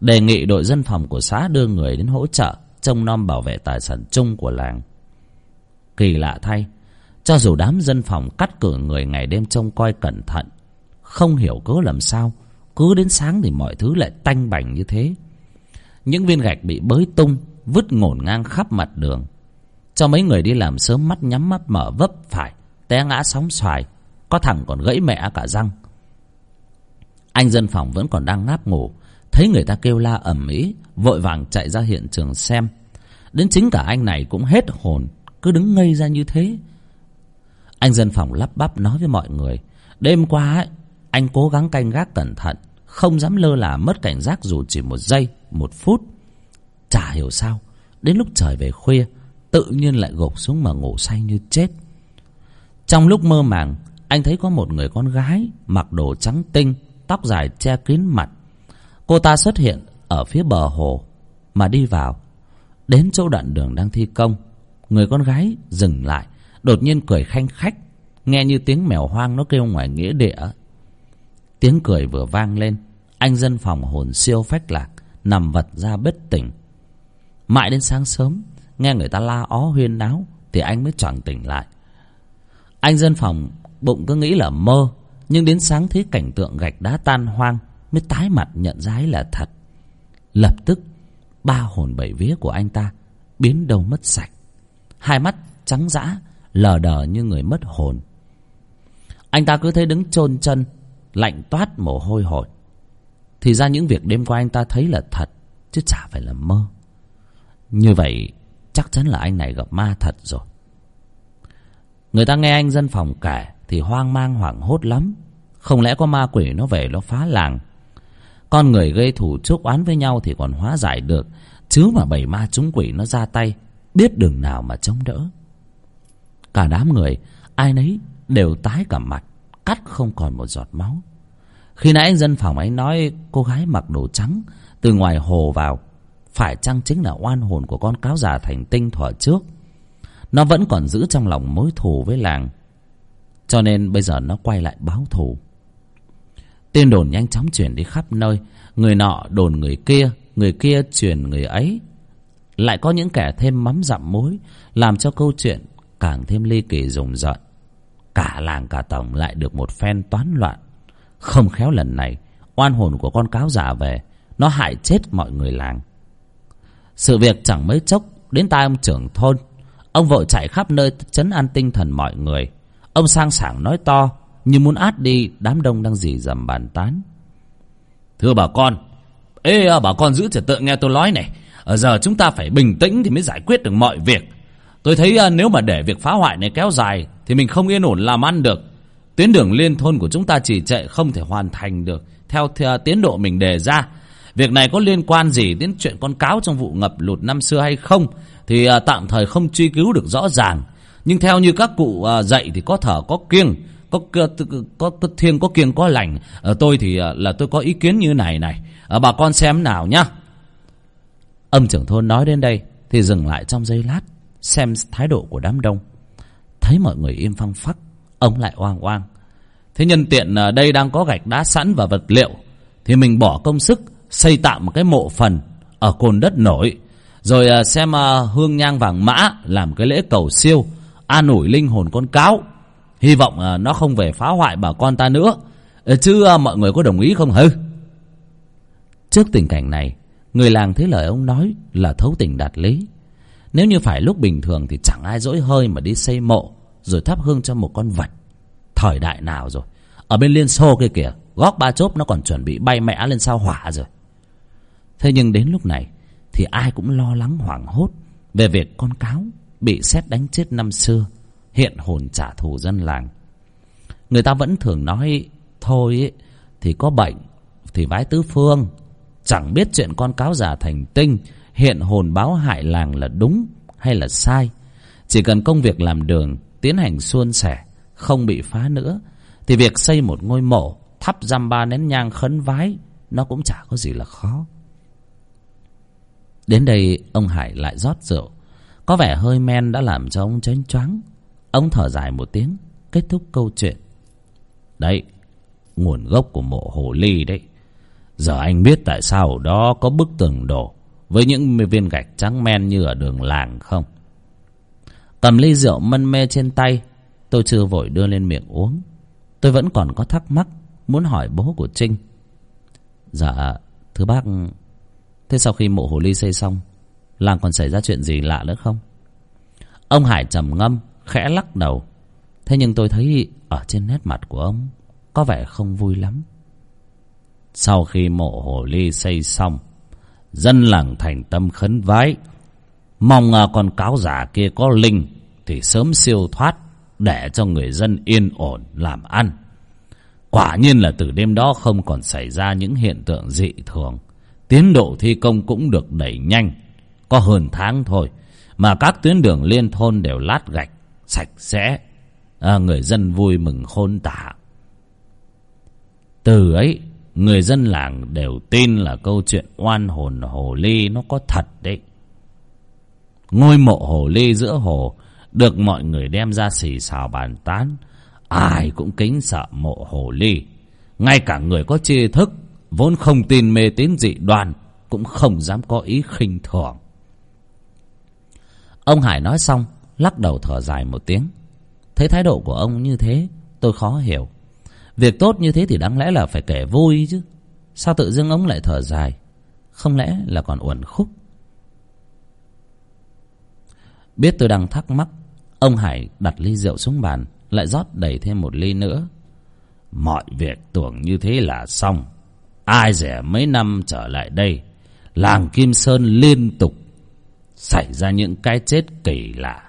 [SPEAKER 1] Đề nghị đội dân phòng của xã đưa người đến hỗ trợ, trông nom bảo vệ tài sản chung của làng. Kỳ lạ thay, cho dù đám dân phòng cắt cử người ngày đêm trông coi cẩn thận, không hiểu cớ làm sao, cứ đến sáng thì mọi thứ lại tanh bành như thế. Những viên gạch bị bới tung, vứt ngổn ngang khắp mặt đường. Cho mấy người đi làm sớm mắt nhắm mắt mở vấp phải, té ngã sóng xoài có thằng còn gãy mẹ cả răng. Anh dân phòng vẫn còn đang ngáp ngủ. Thấy người ta kêu la ầm ĩ, vội vàng chạy ra hiện trường xem. Đến chính cả anh này cũng hết hồn, cứ đứng ngây ra như thế. Anh dân phòng lắp bắp nói với mọi người, đêm qua ấy, anh cố gắng canh gác cẩn thận, không dám lơ là mất cảnh giác dù chỉ một giây, một phút. Chả hiểu sao, đến lúc trời về khuya, tự nhiên lại gục xuống mà ngủ say như chết. Trong lúc mơ màng anh thấy có một người con gái, mặc đồ trắng tinh, tóc dài che kín mặt. Cô ta xuất hiện ở phía bờ hồ, mà đi vào. Đến chỗ đoạn đường đang thi công, người con gái dừng lại, đột nhiên cười khanh khách, nghe như tiếng mèo hoang nó kêu ngoài nghĩa địa. Tiếng cười vừa vang lên, anh dân phòng hồn siêu phách lạc, nằm vật ra bất tỉnh. Mãi đến sáng sớm, nghe người ta la ó huyên náo, thì anh mới choàng tỉnh lại. Anh dân phòng bụng cứ nghĩ là mơ, nhưng đến sáng thấy cảnh tượng gạch đá tan hoang, mới tái mặt nhận ra ấy là thật. Lập tức, ba hồn bảy vía của anh ta biến đâu mất sạch. Hai mắt trắng dã, lờ đờ như người mất hồn. Anh ta cứ thế đứng chôn chân, lạnh toát mồ hôi hột. Thì ra những việc đêm qua anh ta thấy là thật, chứ chả phải là mơ. Như vậy, chắc chắn là anh này gặp ma thật rồi. Người ta nghe anh dân phòng kể thì hoang mang hoảng hốt lắm. Không lẽ có ma quỷ nó về nó phá làng? Con người gây thù chuốc oán với nhau thì còn hóa giải được. Chứ mà bầy ma chúng quỷ nó ra tay, biết đường nào mà chống đỡ. Cả đám người, ai nấy đều tái cả mặt, cắt không còn một giọt máu. Khi nãy anh dân phòng ấy nói cô gái mặc đồ trắng từ ngoài hồ vào, phải chăng chính là oan hồn của con cáo già thành tinh thuở trước? Nó vẫn còn giữ trong lòng mối thù với làng cho nên bây giờ nó quay lại báo thù. Tin đồn nhanh chóng chuyển đi khắp nơi. Người nọ đồn người kia người kia truyền người ấy. Lại có những kẻ thêm mắm dặm muối, làm cho câu chuyện càng thêm ly kỳ rùng rợn. Cả làng cả tổng lại được một phen toán loạn. Không khéo lần này, oan hồn của con cáo giả về, nó hại chết mọi người làng. Sự việc chẳng mấy chốc, đến tai ông trưởng thôn. Ông vội chạy khắp nơi chấn an tinh thần mọi người ông sang sảng nói to như muốn át đi đám đông đang dì dầm bàn tán. Thưa bà con ê bà con giữ trật tự nghe tôi nói này. Ở giờ chúng ta phải bình tĩnh thì mới giải quyết được mọi việc. Tôi thấy ờ, nếu mà để việc phá hoại này kéo dài thì mình không yên ổn làm ăn được. Tuyến đường liên thôn của chúng ta chỉ trệ không thể hoàn thành được theo, tiến độ mình đề ra. Việc này có liên quan gì đến chuyện con cáo trong vụ ngập lụt năm xưa hay không? Thì ờ, tạm thời không truy cứu được rõ ràng nhưng theo như các cụ à, dạy thì có thở có kiêng có có, có, có thiêng có kiêng có lành. Ở tôi thì à, là tôi có ý kiến như này này. À, bà con xem nào nhá. Ông trưởng thôn nói đến đây thì dừng lại trong giây lát xem thái độ của đám đông. Thấy mọi người im phăng phắc ông lại oang oang. Thế nhân tiện à, đây đang có gạch đá sẵn và vật liệu thì mình bỏ công sức xây tạm một cái mộ phần ở cồn đất nổi rồi à, xem à, hương nhang vàng mã làm cái lễ cầu siêu an ủi linh hồn con cáo. Hy vọng à, nó không về phá hoại bà con ta nữa. Ờ, chứ à, mọi người có đồng ý không hư? Trước tình cảnh này người làng thấy lời ông nói là thấu tình đạt lý. Nếu như phải lúc bình thường thì chẳng ai dỗi hơi mà đi xây mộ rồi thắp hương cho một con vật. Thời đại nào rồi? Ở bên liên xô kia kìa góc ba chốt nó còn chuẩn bị bay mẹ lên sao hỏa rồi. Thế nhưng đến lúc này thì ai cũng lo lắng hoảng hốt về việc con cáo bị xét đánh chết năm xưa hiện hồn trả thù dân làng. Người ta vẫn thường nói thôi ấy, thì có bệnh thì vái tứ phương. Chẳng biết chuyện con cáo già thành tinh hiện hồn báo hại làng là đúng hay là sai. Chỉ cần công việc làm đường tiến hành suôn sẻ không bị phá nữa thì việc xây một ngôi mộ thắp dăm ba nén nhang khấn vái nó cũng chả có gì là khó. Đến đây ông hải lại rót rượu có vẻ hơi men đã làm cho ông chấn choáng. Ông thở dài một tiếng, kết thúc câu chuyện. Đấy, nguồn gốc của mộ hồ ly đấy. Giờ anh biết tại sao ở đó có bức tường đổ với những viên gạch trắng men như ở đường làng không? Cầm ly rượu mân mê trên tay, tôi chưa vội đưa lên miệng uống. Tôi vẫn còn có thắc mắc, muốn hỏi bố của trinh. Dạ thưa bác, thế sau khi mộ hồ ly xây xong làng còn xảy ra chuyện gì lạ nữa không? Ông hải trầm ngâm, khẽ lắc đầu. Thế nhưng tôi thấy ở trên nét mặt của ông có vẻ không vui lắm. Sau khi mộ hồ ly xây xong, dân làng thành tâm khấn vái, mong à, con cáo giả kia có linh thì sớm siêu thoát để cho người dân yên ổn làm ăn. Quả nhiên là từ đêm đó không còn xảy ra những hiện tượng dị thường. Tiến độ thi công cũng được đẩy nhanh có hơn tháng thôi mà các tuyến đường liên thôn đều lát gạch sạch sẽ. À, người dân vui mừng khôn tả. Từ ấy người dân làng đều tin là câu chuyện oan hồn hồ ly nó có thật đấy. Ngôi mộ hồ ly giữa hồ được mọi người đem ra xì xào bàn tán. Ai cũng kính sợ mộ hồ ly. Ngay cả người có tri thức vốn không tin mê tín dị đoan cũng không dám có ý khinh thường ông hải nói xong, lắc đầu thở dài một tiếng. Thấy thái độ của ông như thế, tôi khó hiểu. Việc tốt như thế thì đáng lẽ là phải kể vui chứ. Sao tự dưng ông lại thở dài? Không lẽ là còn uẩn khúc? Biết tôi đang thắc mắc, ông hải đặt ly rượu xuống bàn, lại rót đầy thêm một ly nữa. Mọi việc tưởng như thế là xong. Ai rẻ mấy năm trở lại đây, làng kim sơn liên tục xảy ra những cái chết kỳ lạ.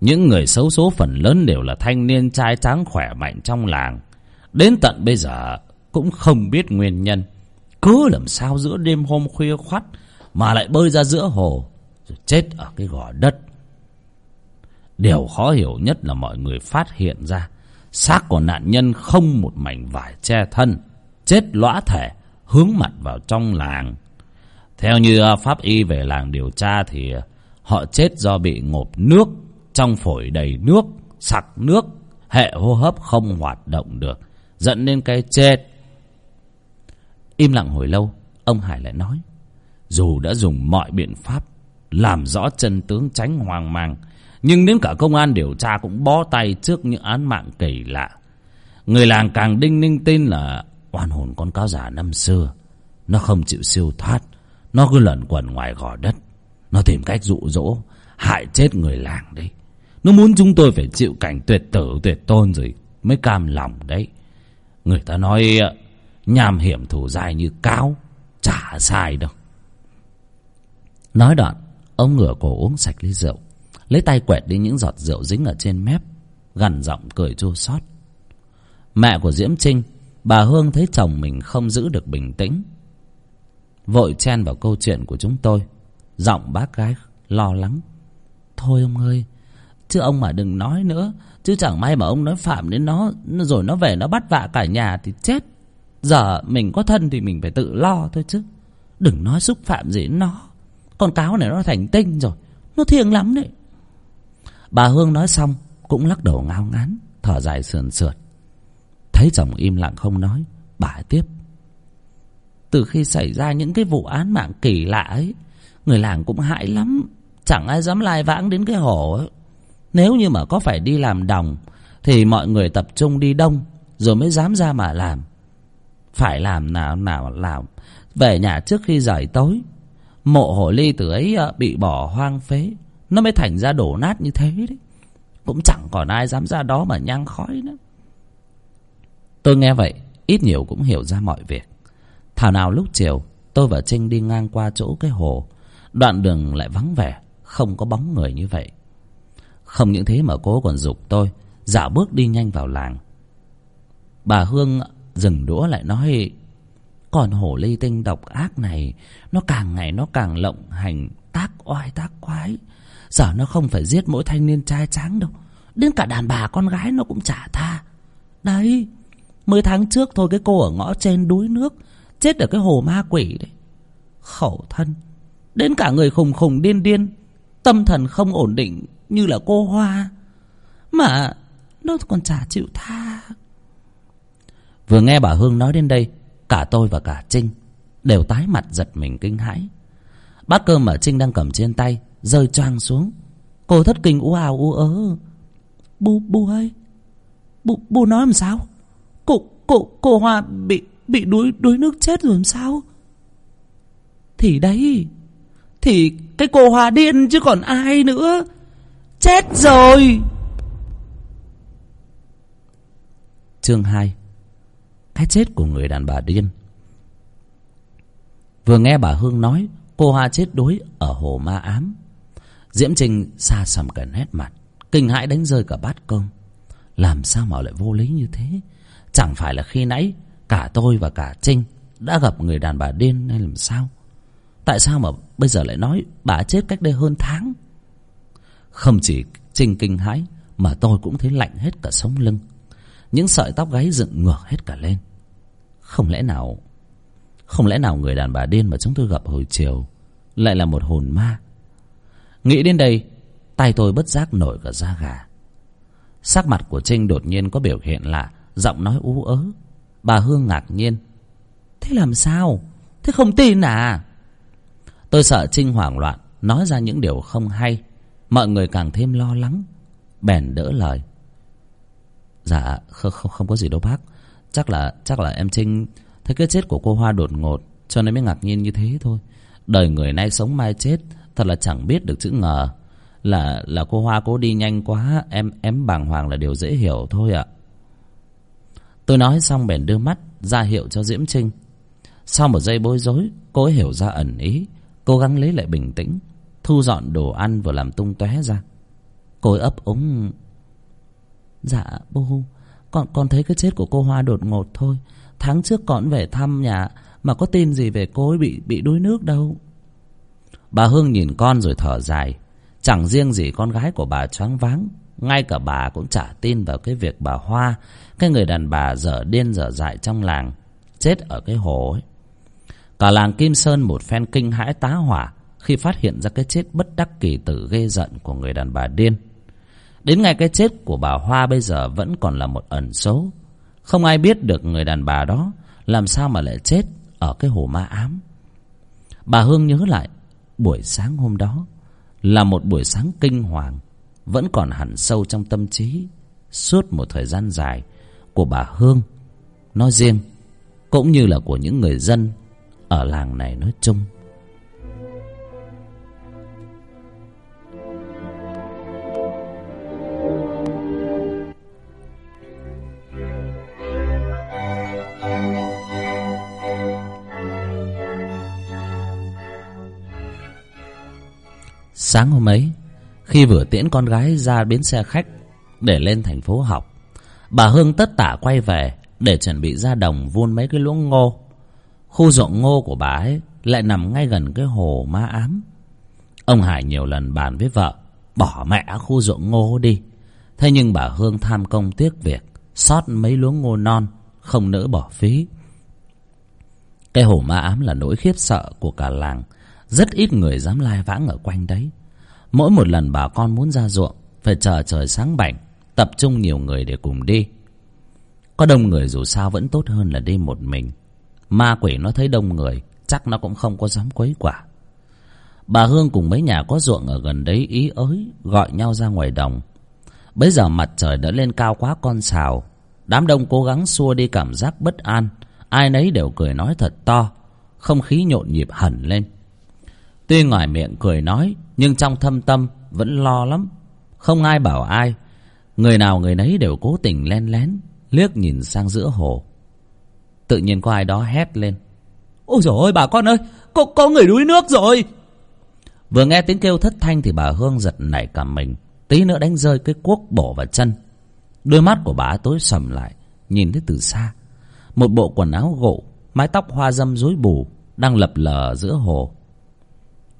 [SPEAKER 1] Những người xấu số phần lớn đều là thanh niên trai tráng khỏe mạnh trong làng. Đến tận bây giờ cũng không biết nguyên nhân. Cứ làm sao giữa đêm hôm khuya khoắt mà lại bơi ra giữa hồ, rồi chết ở cái gò đất. Điều khó hiểu nhất là mọi người phát hiện ra, xác của nạn nhân không một mảnh vải che thân, chết lõa thể, hướng mặt vào trong làng theo như ờ, pháp y về làng điều tra thì ờ, họ chết do bị ngộp nước, trong phổi đầy nước, sặc nước, hệ hô hấp không hoạt động được, dẫn đến cái chết. Im lặng hồi lâu, ông hải lại nói, dù đã dùng mọi biện pháp làm rõ chân tướng tránh hoang mang, nhưng đến cả công an điều tra cũng bó tay trước những án mạng kỳ lạ. Người làng càng đinh ninh tin là oan hồn con cáo già năm xưa, nó không chịu siêu thoát nó cứ lẩn quẩn ngoài gò đất. Nó tìm cách dụ dỗ, hại chết người làng đấy. Nó muốn chúng tôi phải chịu cảnh tuyệt tử, tuyệt tôn rồi mới cam lòng đấy. Người ta nói, nham hiểm thủ dài như cáo, chả sai đâu. Nói đoạn, ông ngửa cổ uống sạch ly rượu, lấy tay quẹt đi những giọt rượu dính ở trên mép, gằn giọng cười chua xót. Mẹ của diễm trinh, bà hương thấy chồng mình không giữ được bình tĩnh vội chen vào câu chuyện của chúng tôi. Giọng bác gái lo lắng. Thôi ông ơi, chứ ông mà đừng nói nữa. Chứ chẳng may mà ông nói phạm đến nó, rồi nó về nó bắt vạ cả nhà thì chết. Giờ mình có thân thì mình phải tự lo thôi chứ. Đừng nói xúc phạm gì đến nó. Con cáo này nó thành tinh rồi, nó thiêng lắm đấy. Bà hương nói xong, cũng lắc đầu ngao ngán, thở dài sườn sượt. Thấy chồng im lặng không nói, bà tiếp từ khi xảy ra những cái vụ án mạng kỳ lạ ấy, người làng cũng hại lắm. Chẳng ai dám lai vãng đến cái hồ ấy. Nếu như mà có phải đi làm đồng, thì mọi người tập trung đi đông, rồi mới dám ra mà làm. Phải làm nào nào làm. Về nhà trước khi rời tối, mộ hồ ly từ ấy ờ, bị bỏ hoang phế. Nó mới thành ra đổ nát như thế đấy. Cũng chẳng còn ai dám ra đó mà nhang khói nữa. Tôi nghe vậy, ít nhiều cũng hiểu ra mọi việc thảo nào lúc chiều, tôi và trinh đi ngang qua chỗ cái hồ. Đoạn đường lại vắng vẻ, không có bóng người như vậy. Không những thế mà cô còn giục tôi giả bước đi nhanh vào làng. Bà hương dừng đũa lại nói còn hổ ly tinh độc ác này, nó càng ngày nó càng lộng hành, tác oai tác quái. Giờ nó không phải giết mỗi thanh niên trai tráng đâu, đến cả đàn bà con gái nó cũng chả tha. Đấy, mới tháng trước thôi cái cô ở ngõ trên đuối nước chết ở cái hồ ma quỷ đấy. Khẩu thân. Đến cả người khùng khùng điên điên, tâm thần không ổn định như là cô hoa. Mà nó còn chả chịu tha. Vừa nghe bà hương nói đến đây, cả tôi và cả trinh đều tái mặt giật mình kinh hãi. Bát cơm mà trinh đang cầm trên tay rơi choang xuống. Cô thất kinh ú ào ú ớ. Bu bu ơi bu bu nói làm sao? Cô cô cô hoa bị bị đuối đuối nước chết rồi làm sao? Thì đấy, thì cái cô hòa điên chứ còn ai nữa. Chết rồi! Chương hai. Cái chết của người đàn bà điên. Vừa nghe bà hương nói, cô hoa chết đuối ở hồ ma ám. Diễm trinh xa xăm cả nét mặt, kinh hãi đánh rơi cả bát cơm. Làm sao mà lại vô lý như thế? Chẳng phải là khi nãy cả tôi và cả trinh đã gặp người đàn bà điên hay làm sao? Tại sao mà bây giờ lại nói bà chết cách đây hơn tháng? Không chỉ trinh kinh hãi, mà tôi cũng thấy lạnh hết cả sống lưng. Những sợi tóc gáy dựng ngược hết cả lên. Không lẽ nào, không lẽ nào người đàn bà điên mà chúng tôi gặp hồi chiều lại là một hồn ma? Nghĩ đến đây, tay tôi bất giác nổi cả da gà. Sắc mặt của trinh đột nhiên có biểu hiện lạ, giọng nói ú ớ bà hương ngạc nhiên. Thế làm sao? Thế không tin à? Tôi sợ trinh hoảng loạn nói ra những điều không hay. Mọi người càng thêm lo lắng bèn đỡ lời. Dạ không, không, không có gì đâu bác. Chắc là chắc là em trinh thấy cái chết của cô hoa đột ngột cho nên mới ngạc nhiên như thế thôi. Đời người nay sống mai chết thật là chẳng biết được chữ ngờ. Là là cô hoa cố đi nhanh quá em em bàng hoàng là điều dễ hiểu thôi ạ tôi nói xong bèn đưa mắt ra hiệu cho diễm trinh. Sau một giây bối rối, cô ấy hiểu ra ẩn ý, cố gắng lấy lại bình tĩnh, thu dọn đồ ăn vừa làm tung tóe ra. Cô ấy ấp ống dạ bố, con con thấy cái chết của cô hoa đột ngột thôi. Tháng trước con về thăm nhà mà có tin gì về cô ấy bị bị đuối nước đâu? Bà hương nhìn con rồi thở dài. Chẳng riêng gì con gái của bà choáng váng ngay cả bà cũng chả tin vào cái việc bà hoa, cái người đàn bà dở điên dở dại trong làng, chết ở cái hồ ấy. Cả làng kim sơn một phen kinh hãi tá hỏa khi phát hiện ra cái chết bất đắc kỳ tử ghê giận của người đàn bà điên. Đến ngay cái chết của bà hoa bây giờ vẫn còn là một ẩn số. Không ai biết được người đàn bà đó làm sao mà lại chết ở cái hồ ma ám. Bà hương nhớ lại, buổi sáng hôm đó là một buổi sáng kinh hoàng vẫn còn hẳn sâu trong tâm trí, suốt một thời gian dài, của bà hương. Nói riêng, cũng như là của những người dân ở làng này nói chung. Sáng hôm ấy khi vừa tiễn con gái ra bến xe khách để lên thành phố học. Bà hương tất tả quay về để chuẩn bị ra đồng vun mấy cái luống ngô. Khu ruộng ngô của bà ấy lại nằm ngay gần cái hồ ma ám. Ông hải nhiều lần bàn với vợ, bỏ mẹ khu ruộng ngô đi. Thế nhưng bà hương tham công tiếc việc sót mấy luống ngô non, không nỡ bỏ phí. Cái hồ ma ám là nỗi khiếp sợ của cả làng. Rất ít người dám lai vãng ở quanh đấy mỗi một lần bà con muốn ra ruộng, phải chờ trời sáng bảnh, tập trung nhiều người để cùng đi. Có đông người dù sao vẫn tốt hơn là đi một mình. Ma quỷ nó thấy đông người, chắc nó cũng không có dám quấy quả. Bà hương cùng mấy nhà có ruộng ở gần đấy ý ới, gọi nhau ra ngoài đồng. Bấy giờ mặt trời đã lên cao quá con sào đám đông cố gắng xua đi cảm giác bất an. Ai nấy đều cười nói thật to, không khí nhộn nhịp hẳn lên. Tuy ngoài miệng cười nói nhưng trong thâm tâm vẫn lo lắm. Không ai bảo ai. Người nào người nấy đều cố tình len lén liếc nhìn sang giữa hồ. Tự nhiên có ai đó hét lên. Ôi dồi ôi bà con ơi có, có người đuối nước rồi. Vừa nghe tiếng kêu thất thanh thì bà hương giật nảy cả mình tí nữa đánh rơi cái cuốc bổ vào chân. Đôi mắt của bà tối sầm lại nhìn thấy từ xa. Một bộ quần áo gỗ mái tóc hoa dâm rối bù đang lập lờ giữa hồ.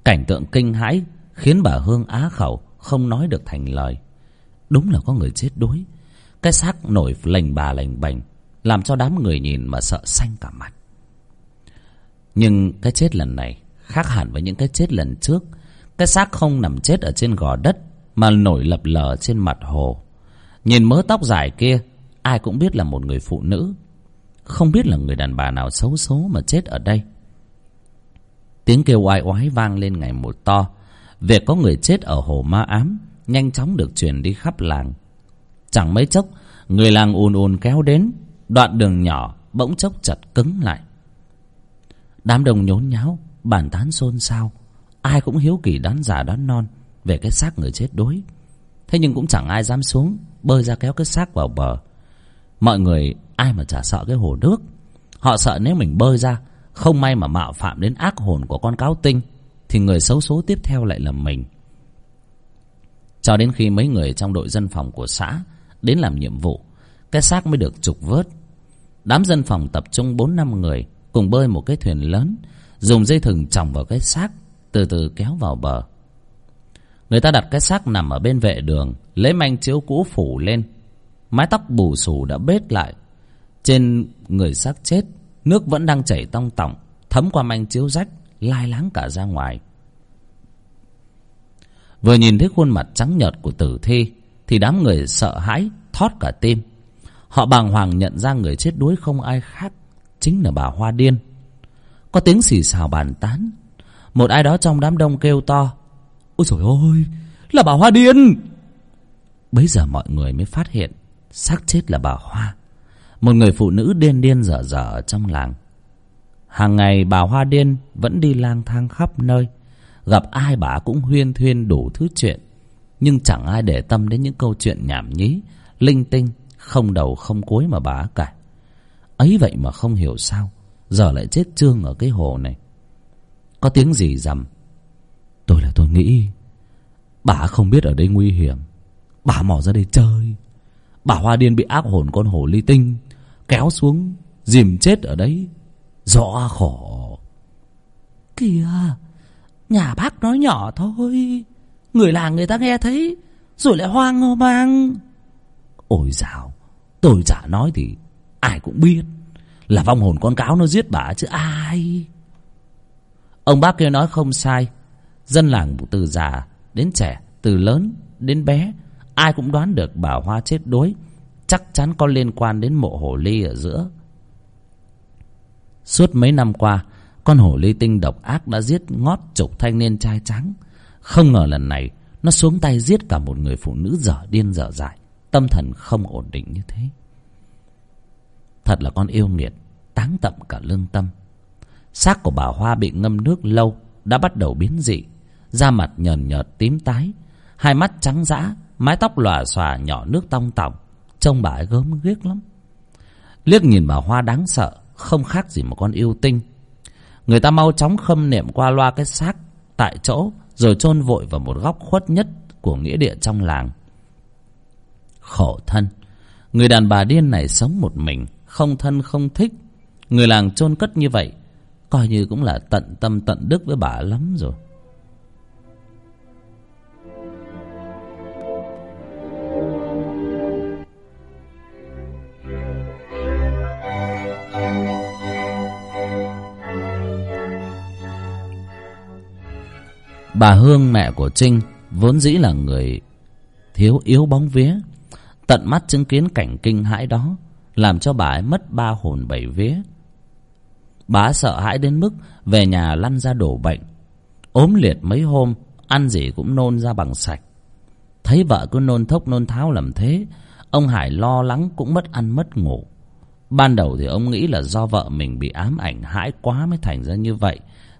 [SPEAKER 1] Cảnh tượng kinh hãi khiến bà hương á khẩu, không nói được thành lời. Đúng là có người chết đuối. Cái xác nổi lềnh bà lềnh bềnh làm cho đám người nhìn mà sợ xanh cả mặt. Nhưng cái chết lần này khác hẳn với những cái chết lần trước. Cái xác không nằm chết ở trên gò đất, mà nổi lập lờ trên mặt hồ. Nhìn mớ tóc dài kia, ai cũng biết là một người phụ nữ. Không biết là người đàn bà nào xấu số mà chết ở đây. Tiếng kêu oai oái vang lên ngày một to việc có người chết ở hồ ma ám, nhanh chóng được truyền đi khắp làng. Chẳng mấy chốc, người làng ùn ùn kéo đến, đoạn đường nhỏ bỗng chốc chật cứng lại. Đám đông nhốn nháo, bàn tán xôn xao, ai cũng hiếu kỳ đoán giả đoán non về cái xác người chết đối thế nhưng cũng chẳng ai dám xuống, bơi ra kéo cái xác vào bờ. Mọi người, ai mà chả sợ cái hồ nước. Họ sợ nếu mình bơi ra, không may mà mạo phạm đến ác hồn của con cáo tinh thì người xấu số tiếp theo lại là mình. Cho đến khi mấy người trong đội dân phòng của xã đến làm nhiệm vụ, cái xác mới được trục vớt. Đám dân phòng tập trung bốn năm người cùng bơi một cái thuyền lớn, dùng dây thừng chòng vào cái xác, từ từ kéo vào bờ. Người ta đặt cái xác nằm ở bên vệ đường, lấy manh chiếu cũ phủ lên. Mái tóc bù xù đã bết lại. Trên người xác chết, nước vẫn đang chảy tong tỏng, thấm qua manh chiếu rách lai láng cả ra ngoài. Vừa nhìn thấy khuôn mặt trắng nhợt của tử thi, thì đám người sợ hãi, thót cả tim. Họ bàng hoàng nhận ra người chết đuối không ai khác chính là bà hoa điên. Có tiếng xì xào bàn tán. Một ai đó trong đám đông kêu to, ôi trời ơi là bà hoa điên! Bấy giờ mọi người mới phát hiện xác chết là bà hoa. Một người phụ nữ điên điên dở dở trong làng hàng ngày bà hoa điên vẫn đi lang thang khắp nơi. Gặp ai bà cũng huyên thuyên đủ thứ chuyện. Nhưng chẳng ai để tâm đến những câu chuyện nhảm nhí, linh tinh, không đầu không cuối mà bà cả. Ấy vậy mà không hiểu sao, giờ lại chết trương ở cái hồ này. Có tiếng gì rầm tôi là tôi nghĩ, bà không biết ở đây nguy hiểm. Bà mò ra đây chơi. Bà hoa điên bị ác hồn con hồ ly tinh kéo xuống, dìm chết ở đấy rõ khổ. Kìa nhà bác nói nhỏ thôi. Người làng người ta nghe thấy rồi lại hoang hô mang. Ôi dào tôi chả nói thì ai cũng biết là vong hồn con cáo nó giết bà chứ ai. Ông bác kia nói không sai dân làng từ già đến trẻ từ lớn đến bé ai cũng đoán được bà hoa chết đuối. Chắc chắn có liên quan đến mộ hồ ly ở giữa suốt mấy năm qua, con hổ ly tinh độc ác đã giết ngót chục thanh niên trai trắng. Không ngờ lần này, nó xuống tay giết cả một người phụ nữ dở điên dở dại. Tâm thần không ổn định như thế. Thật là con yêu nghiệt, táng tậm cả lương tâm. Xác của bà hoa bị ngâm nước lâu, đã bắt đầu biến dị. Da mặt nhờn nhợt tím tái, hai mắt trắng dã, mái tóc lòa xòa nhỏ nước tong tỏng trông bà ấy gớm ghiếc lắm. Liếc nhìn bà hoa đáng sợ không khác gì một con yêu tinh. Người ta mau chóng khâm niệm qua loa cái xác tại chỗ, rồi chôn vội vào một góc khuất nhất của nghĩa địa trong làng. Khổ thân, người đàn bà điên này sống một mình, không thân không thích. Người làng chôn cất như vậy, coi như cũng là tận tâm tận đức với bà lắm rồi. Bà hương mẹ của trinh vốn dĩ là người thiếu yếu bóng vía, tận mắt chứng kiến cảnh kinh hãi đó, làm cho bà ấy mất ba hồn bảy vía. Bà sợ hãi đến mức về nhà lăn ra đổ bệnh, ốm liệt mấy hôm, ăn gì cũng nôn ra bằng sạch. Thấy vợ cứ nôn thốc nôn tháo làm thế, ông hải lo lắng cũng mất ăn mất ngủ. Ban đầu thì ông nghĩ là do vợ mình bị ám ảnh hãi quá mới thành ra như vậy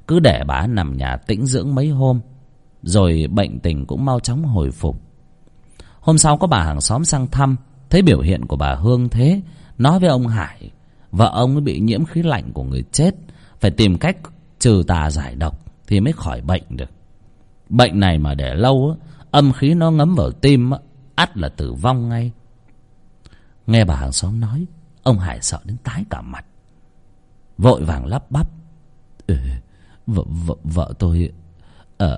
[SPEAKER 1] cứ để bà nằm nhà tĩnh dưỡng mấy hôm rồi bệnh tình cũng mau chóng hồi phục. Hôm sau có bà hàng xóm sang thăm thấy biểu hiện của bà hương thế nói với ông hải vợ ông ấy bị nhiễm khí lạnh của người chết phải tìm cách trừ tà giải độc thì mới khỏi bệnh được. Bệnh này mà để lâu á âm khí nó ngấm vào tim á ắt là tử vong ngay. Nghe bà hàng xóm nói ông hải sợ đến tái cả mặt vội vàng lắp bắp ừ, vợ, vợ, vợ tôi à,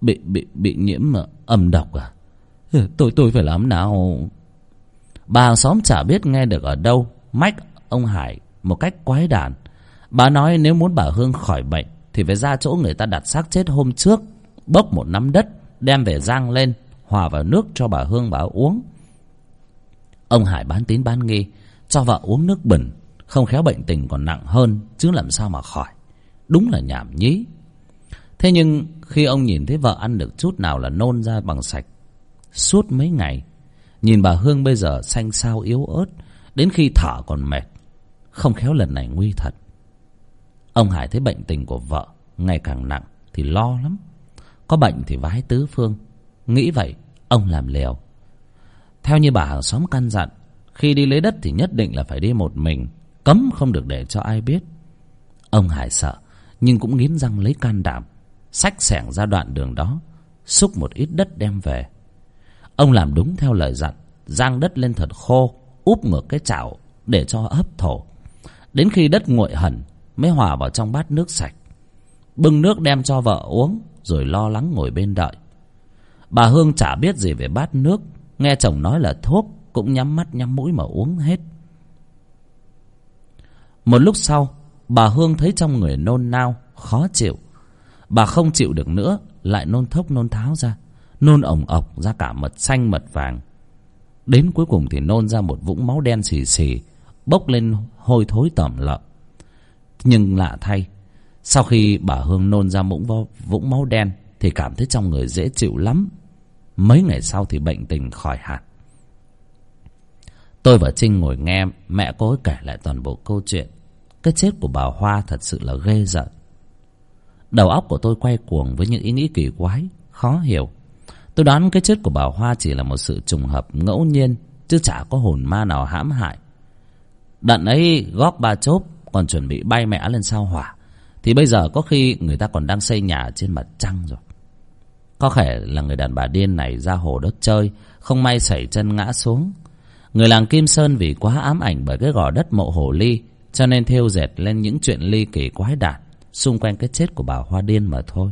[SPEAKER 1] bị bị bị nhiễm ờ, âm độc à? Ừ, tôi tôi phải làm nào? Bà hàng xóm chả biết nghe được ở đâu. Mách ông hải một cách quái đản. Bà nói nếu muốn bà hương khỏi bệnh thì phải ra chỗ người ta đặt xác chết hôm trước bốc một nắm đất đem về rang lên hòa vào nước cho bà hương bà uống. Ông hải bán tín bán nghi cho vợ uống nước bẩn không khéo bệnh tình còn nặng hơn chứ làm sao mà khỏi đúng là nhảm nhí. Thế nhưng khi ông nhìn thấy vợ ăn được chút nào là nôn ra bằng sạch, suốt mấy ngày, nhìn bà hương bây giờ xanh xao yếu ớt, đến khi thở còn mệt, không khéo lần này nguy thật. Ông hải thấy bệnh tình của vợ ngày càng nặng thì lo lắm. Có bệnh thì vái tứ phương. Nghĩ vậy, ông làm liều theo như bà hàng xóm căn dặn, khi đi lấy đất thì nhất định là phải đi một mình, cấm không được để cho ai biết. Ông hải sợ nhưng cũng nghiến răng lấy can đảm, xách xẻng ra đoạn đường đó, xúc một ít đất đem về. Ông làm đúng theo lời dặn, giang đất lên thật khô, úp ngược cái chảo để cho hấp thổ. Đến khi đất nguội hẳn, mới hòa vào trong bát nước sạch. Bưng nước đem cho vợ uống, rồi lo lắng ngồi bên đợi. Bà hương chả biết gì về bát nước, nghe chồng nói là thuốc, cũng nhắm mắt nhắm mũi mà uống hết. Một lúc sau bà hương thấy trong người nôn nao khó chịu. Bà không chịu được nữa lại nôn thốc nôn tháo ra nôn ồng ọc ra cả mật xanh mật vàng. Đến cuối cùng thì nôn ra một vũng máu đen xì xì bốc lên hôi thối tẩm lợm. Nhưng lạ thay sau khi bà hương nôn ra vũng, vũng máu đen thì cảm thấy trong người dễ chịu lắm. Mấy ngày sau thì bệnh tình khỏi hẳn. Tôi và trinh ngồi nghe mẹ cô ấy kể lại toàn bộ câu chuyện cái chết của bà hoa thật sự là ghê giận đầu óc của tôi quay cuồng với những ý nghĩ kỳ quái, khó hiểu. Tôi đoán cái chết của bà hoa chỉ là một sự trùng hợp ngẫu nhiên, chứ chả có hồn ma nào hãm hại. Đận ấy góp ba chốp, còn chuẩn bị bay mẹ lên sao hỏa. Thì bây giờ có khi người ta còn đang xây nhà trên mặt trăng rồi. Có thể là người đàn bà điên này ra hồ đất chơi, không may xảy chân ngã xuống. Người làng kim sơn vì quá ám ảnh bởi cái gò đất mộ hồ ly cho nên thêu dệt lên những chuyện ly kỳ quái đản, xung quanh cái chết của bà hoa điên mà thôi.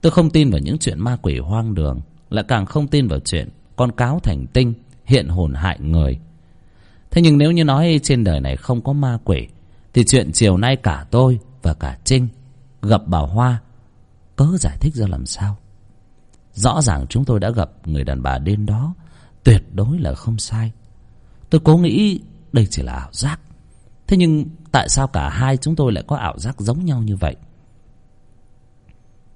[SPEAKER 1] Tôi không tin vào những chuyện ma quỷ hoang đường, lại càng không tin vào chuyện con cáo thành tinh, hiện hồn hại người. Thế nhưng nếu như nói trên đời này không có ma quỷ, thì chuyện chiều nay cả tôi và cả trinh gặp bà hoa, cớ giải thích ra làm sao? Rõ ràng chúng tôi đã gặp người đàn bà điên đó, tuyệt đối là không sai. Tôi cố nghĩ đây chỉ là ảo giác thế nhưng tại sao cả hai chúng tôi lại có ảo giác giống nhau như vậy?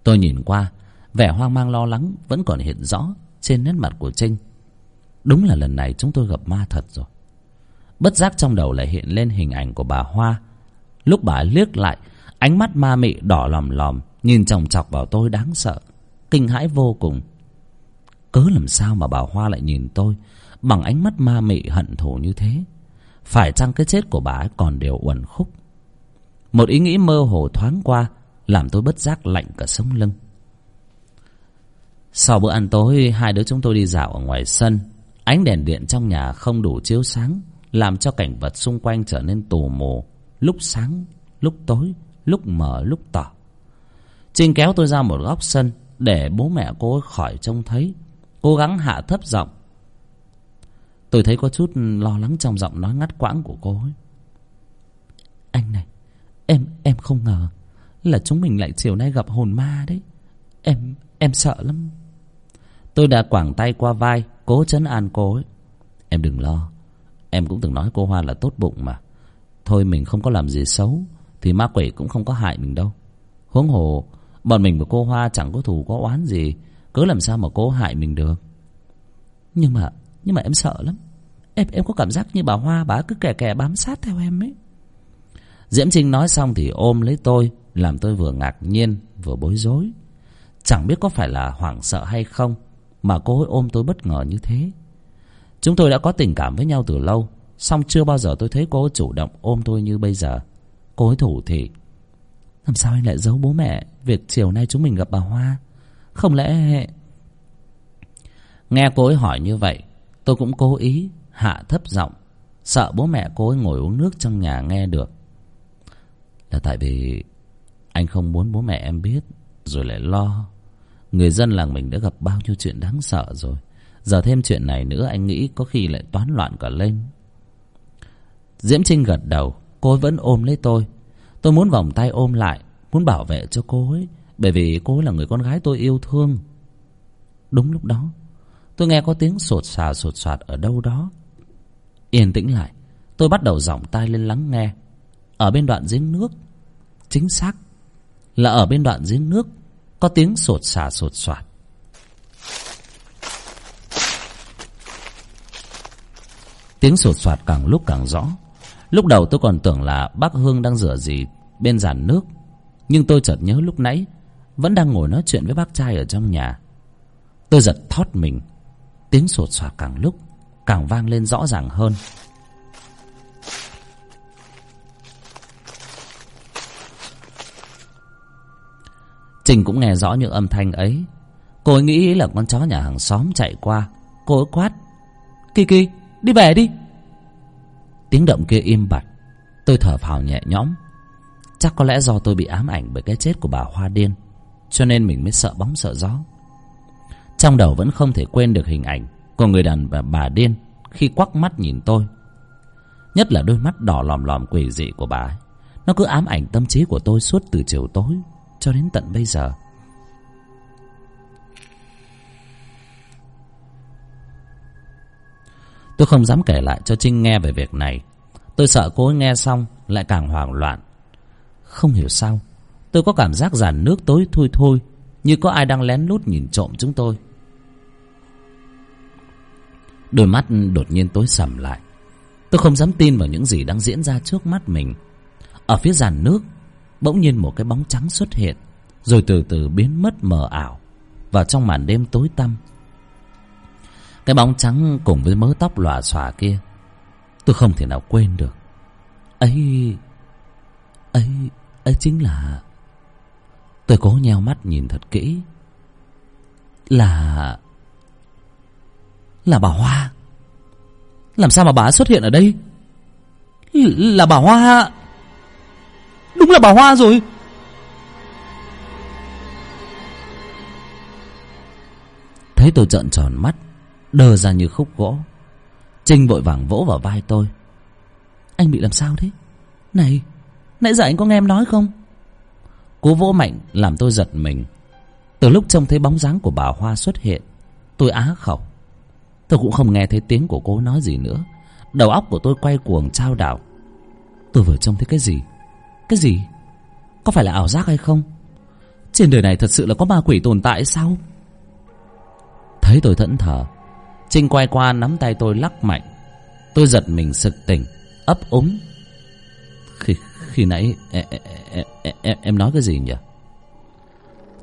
[SPEAKER 1] Tôi nhìn qua, vẻ hoang mang lo lắng vẫn còn hiện rõ trên nét mặt của trinh. Đúng là lần này chúng tôi gặp ma thật rồi. Bất giác trong đầu lại hiện lên hình ảnh của bà hoa. Lúc bà liếc lại, ánh mắt ma mị đỏ lòm lòm, nhìn chòng chọc vào tôi đáng sợ, kinh hãi vô cùng. Cớ làm sao mà bà hoa lại nhìn tôi bằng ánh mắt ma mị hận thù như thế? Phải chăng cái chết của bà ấy còn đều uẩn khúc? Một ý nghĩ mơ hồ thoáng qua, làm tôi bất giác lạnh cả sống lưng. Sau bữa ăn tối, hai đứa chúng tôi đi dạo ở ngoài sân. Ánh đèn điện trong nhà không đủ chiếu sáng, làm cho cảnh vật xung quanh trở nên tù mù. Lúc sáng, lúc tối, lúc mờ, lúc tỏ. Trinh kéo tôi ra một góc sân để bố mẹ cô khỏi trông thấy. Cố gắng hạ thấp giọng tôi thấy có chút lo lắng trong giọng nói ngắt quãng của cô ấy. Anh này, em em không ngờ là chúng mình lại chiều nay gặp hồn ma đấy. Em em sợ lắm. Tôi đã quảng tay qua vai Cố chấn an cô ấy. Em đừng lo, Em cũng từng nói cô Hoa là tốt bụng mà. Thôi mình không có làm gì xấu Thì ma quỷ cũng không có hại mình đâu. Huống hồ, Bọn mình và cô Hoa chẳng có thù có oán gì, Cứ làm sao mà cô hại mình được.
[SPEAKER 2] Nhưng mà nhưng mà em sợ lắm. Em em có cảm giác như bà Hoa, bà cứ kè kè bám sát theo em ấy.
[SPEAKER 1] Diễm Trinh nói xong thì ôm lấy tôi, Làm tôi vừa ngạc nhiên, vừa bối rối. Chẳng biết có phải là hoảng sợ hay không, Mà cô ấy ôm tôi bất ngờ như thế. Chúng tôi đã có tình cảm với nhau từ lâu, song chưa bao giờ tôi thấy cô ấy chủ động ôm tôi như bây giờ. Cô ấy thủ thì
[SPEAKER 2] Làm sao anh lại giấu bố mẹ? Việc chiều nay chúng mình gặp bà Hoa. Không lẽ
[SPEAKER 1] Nghe cô ấy hỏi như vậy Tôi cũng cố ý hạ thấp giọng, Sợ bố mẹ cô ấy ngồi uống nước trong nhà nghe được. Là tại vì Anh không muốn bố mẹ em biết, Rồi lại lo. Người dân làng mình đã gặp bao nhiêu chuyện đáng sợ rồi. Giờ thêm chuyện này nữa anh nghĩ có khi lại toán loạn cả lên. Diễm Trinh gật đầu, Cô ấy vẫn ôm lấy tôi. Tôi muốn vòng tay ôm lại, Muốn bảo vệ cho cô ấy, Bởi vì cô ấy là người con gái tôi yêu thương. Đúng lúc đó Tôi nghe có tiếng sột xà sột soạt ở đâu đó. Yên tĩnh lại, Tôi bắt đầu giỏng tai lên lắng nghe. Ở bên đoạn giếng nước. Chính xác Là ở bên đoạn giếng nước Có tiếng sột xà sột soạt. Tiếng sột soạt càng lúc càng rõ. Lúc đầu tôi còn tưởng là bác Hương đang rửa gì bên giàn nước. Nhưng tôi chợt nhớ lúc nãy Vẫn đang ngồi nói chuyện với bác trai ở trong nhà. Tôi giật thót mình. Tiếng sột soạt càng lúc Càng vang lên rõ ràng hơn. Trình cũng nghe rõ những âm thanh ấy. Cô ấy nghĩ là con chó nhà hàng xóm chạy qua. Cô ấy quát Kiki đi về đi. Tiếng động kia im bặt. Tôi thở phào nhẹ nhõm. Chắc có lẽ do tôi bị ám ảnh bởi cái chết của bà Hoa Điên, Cho nên mình mới sợ bóng sợ gió. Trong đầu vẫn không thể quên được hình ảnh Của người đàn bà, bà Điên Khi quắc mắt nhìn tôi. Nhất là đôi mắt đỏ lòm lòm quỷ dị của bà ấy. Nó cứ ám ảnh tâm trí của tôi suốt từ chiều tối Cho đến tận bây giờ. Tôi không dám kể lại cho Trinh nghe về việc này. Tôi sợ cô ấy nghe xong Lại càng hoảng loạn. Không hiểu sao Tôi có cảm giác giàn nước tối thui thôi Như có ai đang lén lút nhìn trộm chúng tôi. Đôi mắt đột nhiên tối sầm lại. Tôi không dám tin vào những gì đang diễn ra trước mắt mình. Ở phía giàn nước, Bỗng nhiên một cái bóng trắng xuất hiện, Rồi từ từ biến mất mờ ảo và trong màn đêm tối tăm. Cái bóng trắng cùng với mớ tóc lòa xòa kia, Tôi không thể nào quên được. Ấy ấy ấy chính là tôi cố nheo mắt nhìn thật kỹ. Là là bà hoa. Làm sao mà bà xuất hiện ở đây? Là bà hoa. Đúng là bà hoa rồi. Thấy tôi trợn tròn mắt, đờ ra như khúc gỗ. Trinh vội vàng vỗ vào vai tôi. Anh bị làm sao thế? Này, nãy giờ anh có nghe em nói không? Cú vỗ mạnh làm tôi giật mình. Từ lúc trông thấy bóng dáng của bà hoa xuất hiện, tôi á khẩu tôi cũng không nghe thấy tiếng của cô nói gì nữa. Đầu óc của tôi quay cuồng trao đảo. Tôi vừa trông thấy cái gì? Cái gì? Có phải là ảo giác hay không? Trên đời này thật sự là có ma quỷ tồn tại sao? Thấy tôi thẫn thờ Trinh quay qua nắm tay tôi lắc mạnh. Tôi giật mình sực tỉnh Ấp úng. Khi, khi nãy em, em, em, em nói cái gì nhỉ?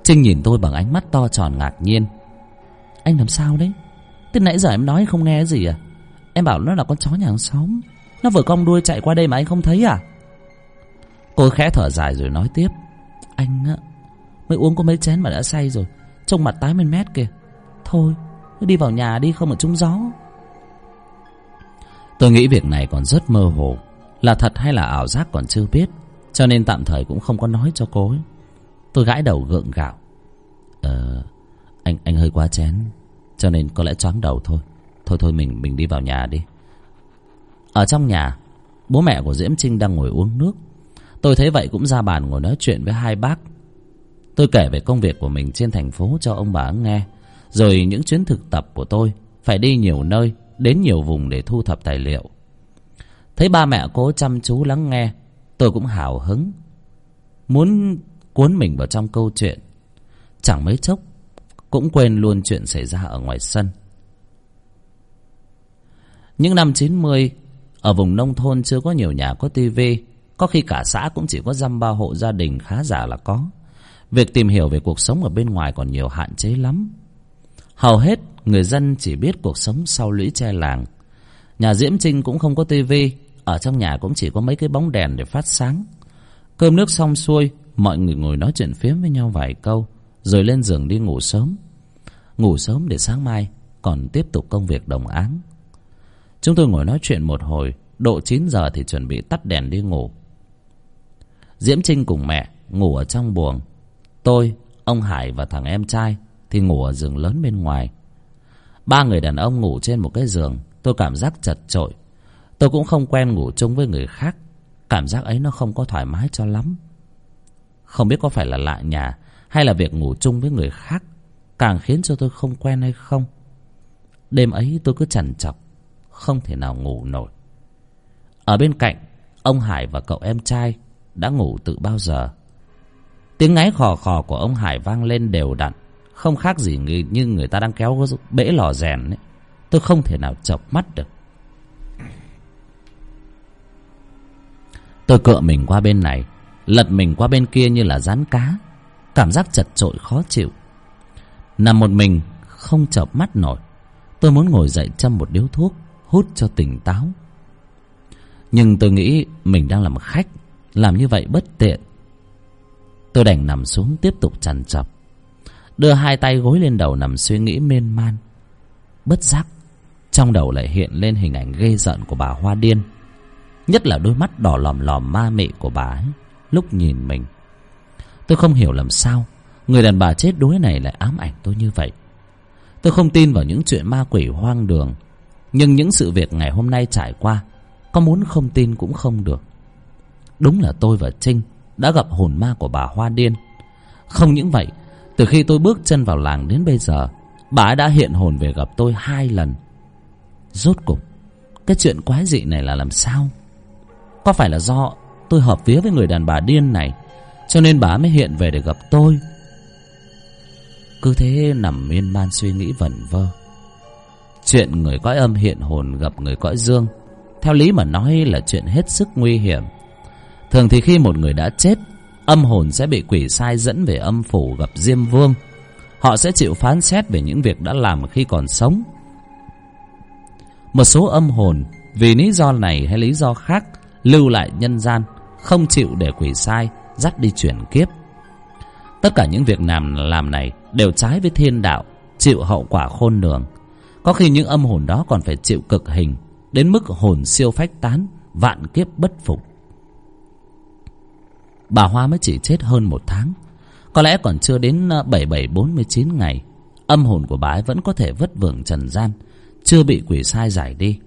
[SPEAKER 1] Trinh nhìn tôi bằng ánh mắt to tròn ngạc nhiên. Anh làm sao đấy? Từ nãy giờ em nói không nghe gì à? Em bảo nó là con chó nhà hàng xóm. Nó vừa cong đuôi chạy qua đây mà anh không thấy à? Cô khẽ thở dài rồi nói tiếp. Anh á, Mới uống có mấy chén mà đã say rồi. Trông mặt tái men mét kìa. Thôi đi vào nhà đi, không ở trúng gió. Tôi nghĩ việc này còn rất mơ hồ. Là thật hay là ảo giác còn chưa biết, Cho nên tạm thời cũng không có nói cho cô ấy. Tôi gãi đầu gượng gạo. Ờ Anh anh hơi quá chén. Cho nên có lẽ choáng đầu thôi. Thôi thôi mình mình đi vào nhà đi. Ở trong nhà, Bố mẹ của Diễm Trinh đang ngồi uống nước. Tôi thấy vậy cũng ra bàn ngồi nói chuyện với hai bác. Tôi kể về công việc của mình trên thành phố cho ông bà nghe, rồi những chuyến thực tập của tôi phải đi nhiều nơi, đến nhiều vùng để thu thập tài liệu. Thấy ba mẹ cố chăm chú lắng nghe, tôi cũng hào hứng, muốn cuốn mình vào trong câu chuyện. Chẳng mấy chốc cũng quên luôn chuyện xảy ra ở ngoài sân. Những năm chín mươi, ở vùng nông thôn chưa có nhiều nhà có tivi có khi cả xã cũng chỉ có dăm ba hộ gia đình khá giả là có. Việc tìm hiểu về cuộc sống ở bên ngoài còn nhiều hạn chế lắm. Hầu hết người dân chỉ biết cuộc sống sau lũy tre làng. Nhà diễm trinh cũng không có tivi ở trong nhà cũng chỉ có mấy cái bóng đèn để phát sáng. Cơm nước xong xuôi, mọi người ngồi nói chuyện phiếm với nhau vài câu rồi lên giường đi ngủ sớm. Ngủ sớm để sáng mai còn tiếp tục công việc đồng áng. Chúng tôi ngồi nói chuyện một hồi, độ chín giờ thì chuẩn bị tắt đèn đi ngủ. Diễm trinh cùng mẹ ngủ ở trong buồng. Tôi, ông hải và thằng em trai thì ngủ ở giường lớn bên ngoài. Ba người đàn ông ngủ trên một cái giường, tôi cảm giác chật chội. Tôi cũng không quen ngủ chung với người khác, cảm giác ấy nó không có thoải mái cho lắm. Không biết có phải là lạ nhà hay là việc ngủ chung với người khác càng khiến cho tôi không quen hay không? Đêm ấy tôi cứ trằn trọc, không thể nào ngủ nổi. Ở bên cạnh, ông hải và cậu em trai đã ngủ từ bao giờ? Tiếng ngáy khò khò của ông hải vang lên đều đặn, không khác gì như người ta đang kéo bể lò rèn ấy. tôi không thể nào chợp mắt được. Tôi cựa mình qua bên này, lật mình qua bên kia như là rán cá cảm giác chật trội khó chịu. Nằm một mình, không chợp mắt nổi. Tôi muốn ngồi dậy châm một điếu thuốc, hút cho tỉnh táo. Nhưng tôi nghĩ mình đang làm khách, làm như vậy bất tiện. Tôi đành nằm xuống tiếp tục trằn trọc đưa hai tay gối lên đầu nằm suy nghĩ miên man. Bất giác, trong đầu lại hiện lên hình ảnh ghê rợn của bà hoa điên. Nhất là đôi mắt đỏ lòm lòm ma mị của bà ấy, lúc nhìn mình tôi không hiểu làm sao người đàn bà chết đuối này lại ám ảnh tôi như vậy. Tôi không tin vào những chuyện ma quỷ hoang đường, nhưng những sự việc ngày hôm nay trải qua, có muốn không tin cũng không được. Đúng là tôi và trinh đã gặp hồn ma của bà hoa điên. Không những vậy, từ khi tôi bước chân vào làng đến bây giờ, bà ấy đã hiện hồn về gặp tôi hai lần. Rốt cục, cái chuyện quái dị này là làm sao? Có phải là do tôi hợp vía với người đàn bà điên này cho nên bà mới hiện về để gặp tôi. Cứ thế nằm miên man suy nghĩ vẩn vơ. Chuyện người cõi âm hiện hồn gặp người cõi dương, theo lý mà nói là chuyện hết sức nguy hiểm. Thường thì khi một người đã chết, âm hồn sẽ bị quỷ sai dẫn về âm phủ gặp diêm vương. Họ sẽ chịu phán xét về những việc đã làm khi còn sống. Một số âm hồn, vì lý do này hay lý do khác, lưu lại nhân gian, không chịu để quỷ sai dắt đi chuyển kiếp. Tất cả những việc làm làm này đều trái với thiên đạo chịu hậu quả khôn lường. Có khi những âm hồn đó còn phải chịu cực hình đến mức hồn siêu phách tán vạn kiếp bất phục. Bà hoa mới chỉ chết hơn một tháng. Có lẽ còn chưa đến ờ, bảy bảy bốn mươi chín ngày âm hồn của bà ấy vẫn có thể vất vưởng trần gian chưa bị quỷ sai giải đi.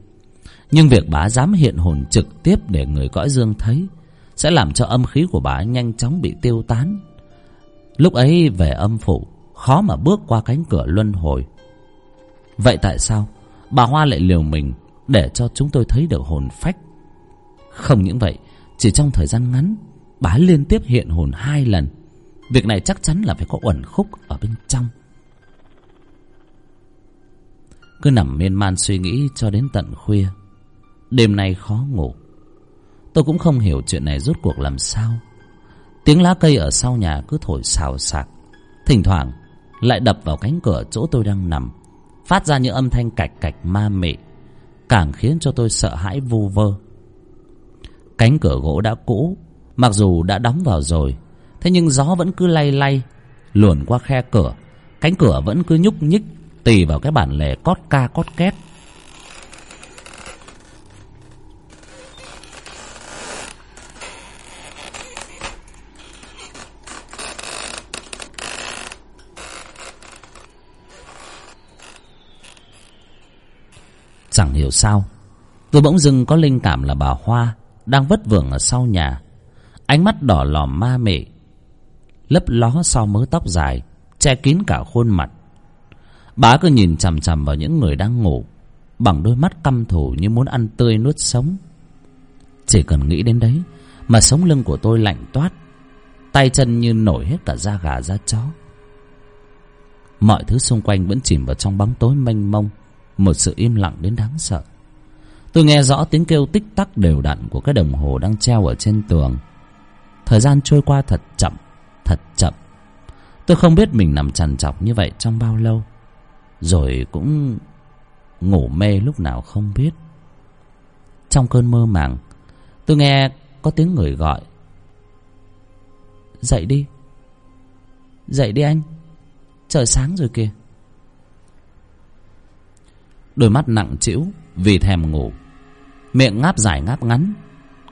[SPEAKER 1] Nhưng việc bà dám hiện hồn trực tiếp để người cõi dương thấy sẽ làm cho âm khí của bà nhanh chóng bị tiêu tán. Lúc ấy về âm phủ, khó mà bước qua cánh cửa luân hồi. Vậy tại sao bà hoa lại liều mình để cho chúng tôi thấy được hồn phách? Không những vậy, chỉ trong thời gian ngắn, bà liên tiếp hiện hồn hai lần. Việc này chắc chắn là phải có uẩn khúc ở bên trong. Cứ nằm miên man suy nghĩ cho đến tận khuya, đêm nay khó ngủ tôi cũng không hiểu chuyện này rốt cuộc làm sao. Tiếng lá cây ở sau nhà cứ thổi xào xạc. Thỉnh thoảng, lại đập vào cánh cửa chỗ tôi đang nằm, phát ra những âm thanh cạch cạch ma mị, càng khiến cho tôi sợ hãi vu vơ. Cánh cửa gỗ đã cũ, mặc dù đã đóng vào rồi, thế nhưng gió vẫn cứ lay lay, luồn qua khe cửa. Cánh cửa vẫn cứ nhúc nhích, tì vào cái bản lề cót ca cót két. Chẳng hiểu sao. Tôi bỗng dưng có linh cảm là bà hoa đang vất vưởng ở sau nhà. Ánh mắt đỏ lòm ma mị, lấp ló sau mớ tóc dài, che kín cả khuôn mặt. Bá cứ nhìn chằm chằm vào những người đang ngủ, Bằng đôi mắt căm thù như muốn ăn tươi nuốt sống. Chỉ cần nghĩ đến đấy Mà sống lưng của tôi lạnh toát, Tay chân như nổi hết cả da gà da chó. Mọi thứ xung quanh vẫn chìm vào trong bóng tối mênh mông. Một sự im lặng đến đáng sợ. Tôi nghe rõ tiếng kêu tích tắc đều đặn Của cái đồng hồ đang treo ở trên tường. Thời gian trôi qua thật chậm Thật chậm. Tôi không biết mình nằm trằn trọc như vậy trong bao lâu. Rồi cũng ngủ mê lúc nào không biết. Trong cơn mơ màng, Tôi nghe có tiếng người gọi. Dậy đi Dậy đi anh, Trời sáng rồi kìa. Đôi mắt nặng trĩu Vì thèm ngủ. Miệng ngáp dài ngáp ngắn.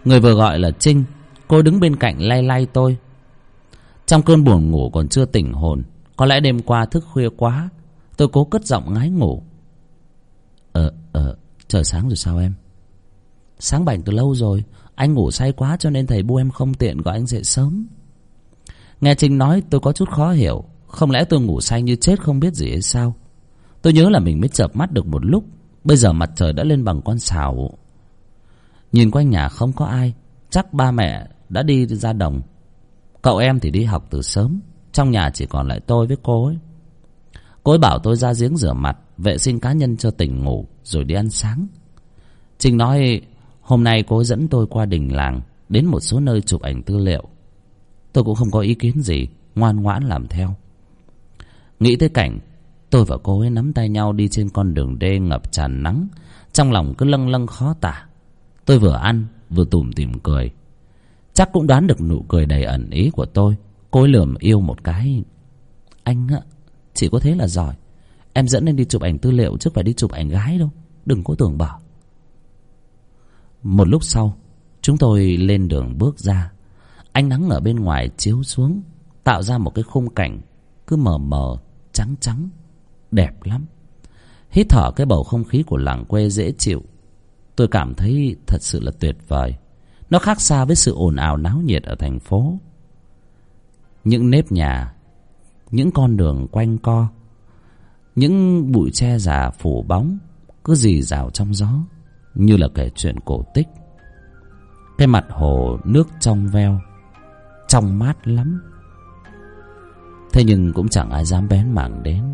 [SPEAKER 1] Người vừa gọi là Trinh Cô đứng bên cạnh lay lay tôi. Trong cơn buồn ngủ còn chưa tỉnh hồn Có lẽ đêm qua thức khuya quá Tôi cố cất giọng ngái ngủ. Ờ, ờ, trời sáng rồi sao em? Sáng bảnh từ lâu rồi Anh ngủ say quá cho nên thầy bu em không tiện gọi anh dậy sớm. Nghe Trinh nói tôi có chút khó hiểu. Không lẽ tôi ngủ say như chết không biết gì hay sao? Tôi nhớ là mình mới chợp mắt được một lúc. Bây giờ mặt trời đã lên bằng con sào. Nhìn quanh nhà không có ai. Chắc ba mẹ đã đi ra đồng. Cậu em thì đi học từ sớm. Trong nhà chỉ còn lại tôi với cô ấy. Cô ấy bảo tôi ra giếng rửa mặt, Vệ sinh cá nhân cho tỉnh ngủ, Rồi đi ăn sáng. Trinh nói, hôm nay cô ấy dẫn tôi qua đình làng, Đến một số nơi chụp ảnh tư liệu. Tôi cũng không có ý kiến gì, Ngoan ngoãn làm theo. Nghĩ tới cảnh Tôi và cô ấy nắm tay nhau đi trên con đường đê ngập tràn nắng. Trong lòng cứ lâng lâng khó tả. Tôi vừa ăn vừa tủm tỉm cười. Chắc cũng đoán được nụ cười đầy ẩn ý của tôi. Cô ấy lườm yêu một cái. Anh ạ Chỉ có thế là giỏi. Em dẫn em đi chụp ảnh tư liệu chứ phải đi chụp ảnh gái đâu. Đừng có tưởng bảo. Một lúc sau Chúng tôi lên đường bước ra. Ánh nắng ở bên ngoài chiếu xuống Tạo ra một cái khung cảnh Cứ mờ mờ, trắng trắng. Đẹp lắm. Hít thở cái bầu không khí của làng quê dễ chịu. Tôi cảm thấy thật sự là tuyệt vời. Nó khác xa với sự ồn ào náo nhiệt ở thành phố. Những nếp nhà, Những con đường quanh co, Những bụi tre già phủ bóng Cứ rì rào trong gió, Như là kể chuyện cổ tích. Cái mặt hồ nước trong veo, Trong mát lắm. Thế nhưng cũng chẳng ai dám bén mảng đến.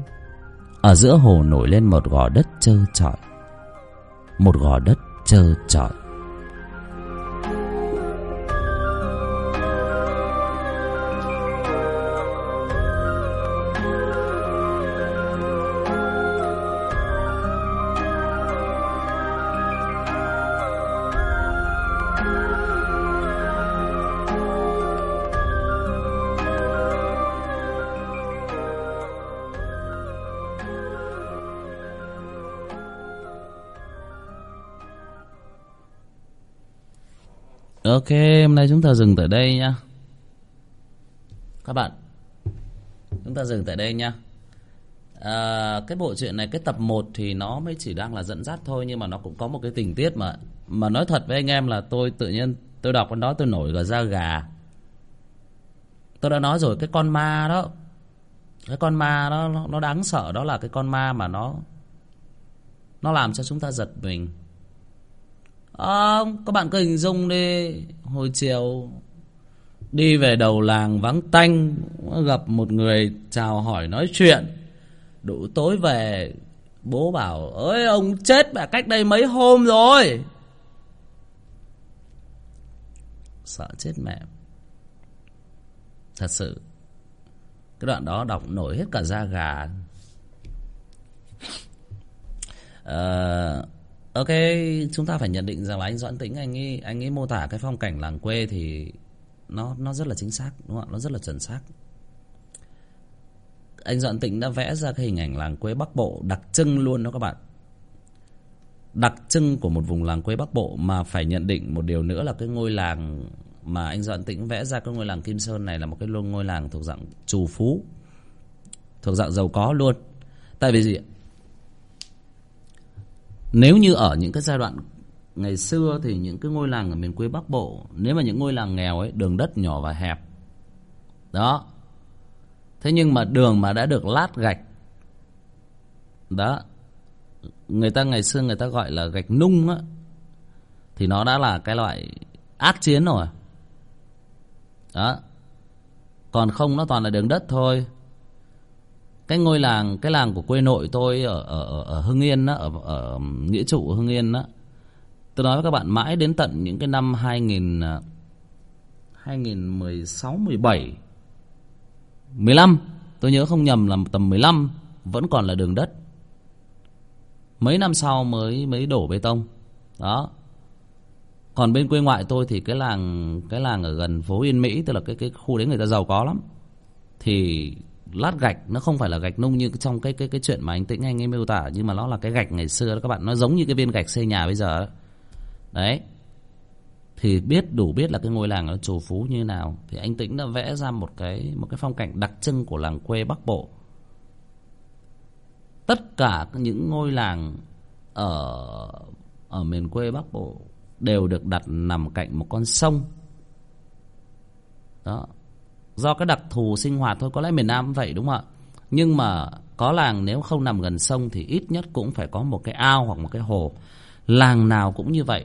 [SPEAKER 1] Ở giữa hồ nổi lên một gò đất trơ trọi. Một gò đất trơ trọi. Ok, hôm nay chúng ta dừng tại đây nha. Các bạn, chúng ta dừng tại đây nha. À, cái bộ truyện này cái tập 1 thì nó mới chỉ đang là dẫn dắt thôi nhưng mà nó cũng có một cái tình tiết mà mà nói thật với anh em là tôi tự nhiên tôi đọc con đó tôi nổi cả da gà. Tôi đã nói rồi cái con ma đó cái con ma đó nó đáng sợ đó là cái con ma mà nó nó làm cho chúng ta giật mình à, các bạn cứ hình dung đi. Hồi chiều đi về đầu làng vắng tanh gặp một người chào hỏi nói chuyện. Đủ tối về bố bảo ơi ông chết mà cách đây mấy hôm rồi? Sợ chết mẹ. Thật sự cái đoạn đó đọc nổi hết cả da gà. Ờ à ok, chúng ta phải nhận định rằng là anh doãn tĩnh, anh ấy anh ấy mô tả cái phong cảnh làng quê thì nó nó rất là chính xác, đúng không ạ? Nó rất là chuẩn xác. Anh doãn tĩnh đã vẽ ra cái hình ảnh làng quê bắc bộ đặc trưng luôn đó các bạn. Đặc trưng của một vùng làng quê bắc bộ mà phải nhận định một điều nữa là cái ngôi làng mà anh doãn tĩnh vẽ ra, cái ngôi làng kim sơn này là một cái ngôi làng thuộc dạng trù phú, thuộc dạng giàu có luôn. Tại vì gì nếu như ở những cái giai đoạn ngày xưa thì những cái ngôi làng ở miền quê Bắc Bộ, nếu mà những ngôi làng nghèo ấy, đường đất nhỏ và hẹp. Đó. Thế nhưng mà đường mà đã được lát gạch, đó, người ta ngày xưa người ta gọi là gạch nung á, thì nó đã là cái loại ác chiến rồi. Đó. Còn không, nó toàn là đường đất thôi cái ngôi làng, cái làng của quê nội tôi ở ở ở Hưng Yên đó ở ở, nghĩa trụ Hưng Yên đó tôi nói với các bạn mãi đến tận những cái năm 2000 2016 17 15 tôi nhớ không nhầm là tầm 15 vẫn còn là đường đất. Mấy năm sau mới mới đổ bê tông. Đó. Còn bên quê ngoại tôi thì cái làng cái làng ở gần phố Yên Mỹ, tức là cái cái khu đấy người ta giàu có lắm. Thì lát gạch, nó không phải là gạch nung như trong cái cái cái chuyện mà anh tĩnh anh ấy miêu tả, nhưng mà nó là cái gạch ngày xưa đó các bạn. Nó giống như cái viên gạch xây nhà bây giờ. Đấy. Thì biết, đủ biết là cái ngôi làng nó trù phú như nào. Thì anh tĩnh đã vẽ ra một cái một cái phong cảnh đặc trưng của làng quê bắc bộ. Tất cả những ngôi làng ở ở miền quê bắc bộ đều được đặt nằm cạnh một con sông. Đó do cái đặc thù sinh hoạt thôi, có lẽ miền nam cũng vậy, đúng không ạ? Nhưng mà có làng nếu không nằm gần sông thì ít nhất cũng phải có một cái ao hoặc một cái hồ. Làng nào cũng như vậy.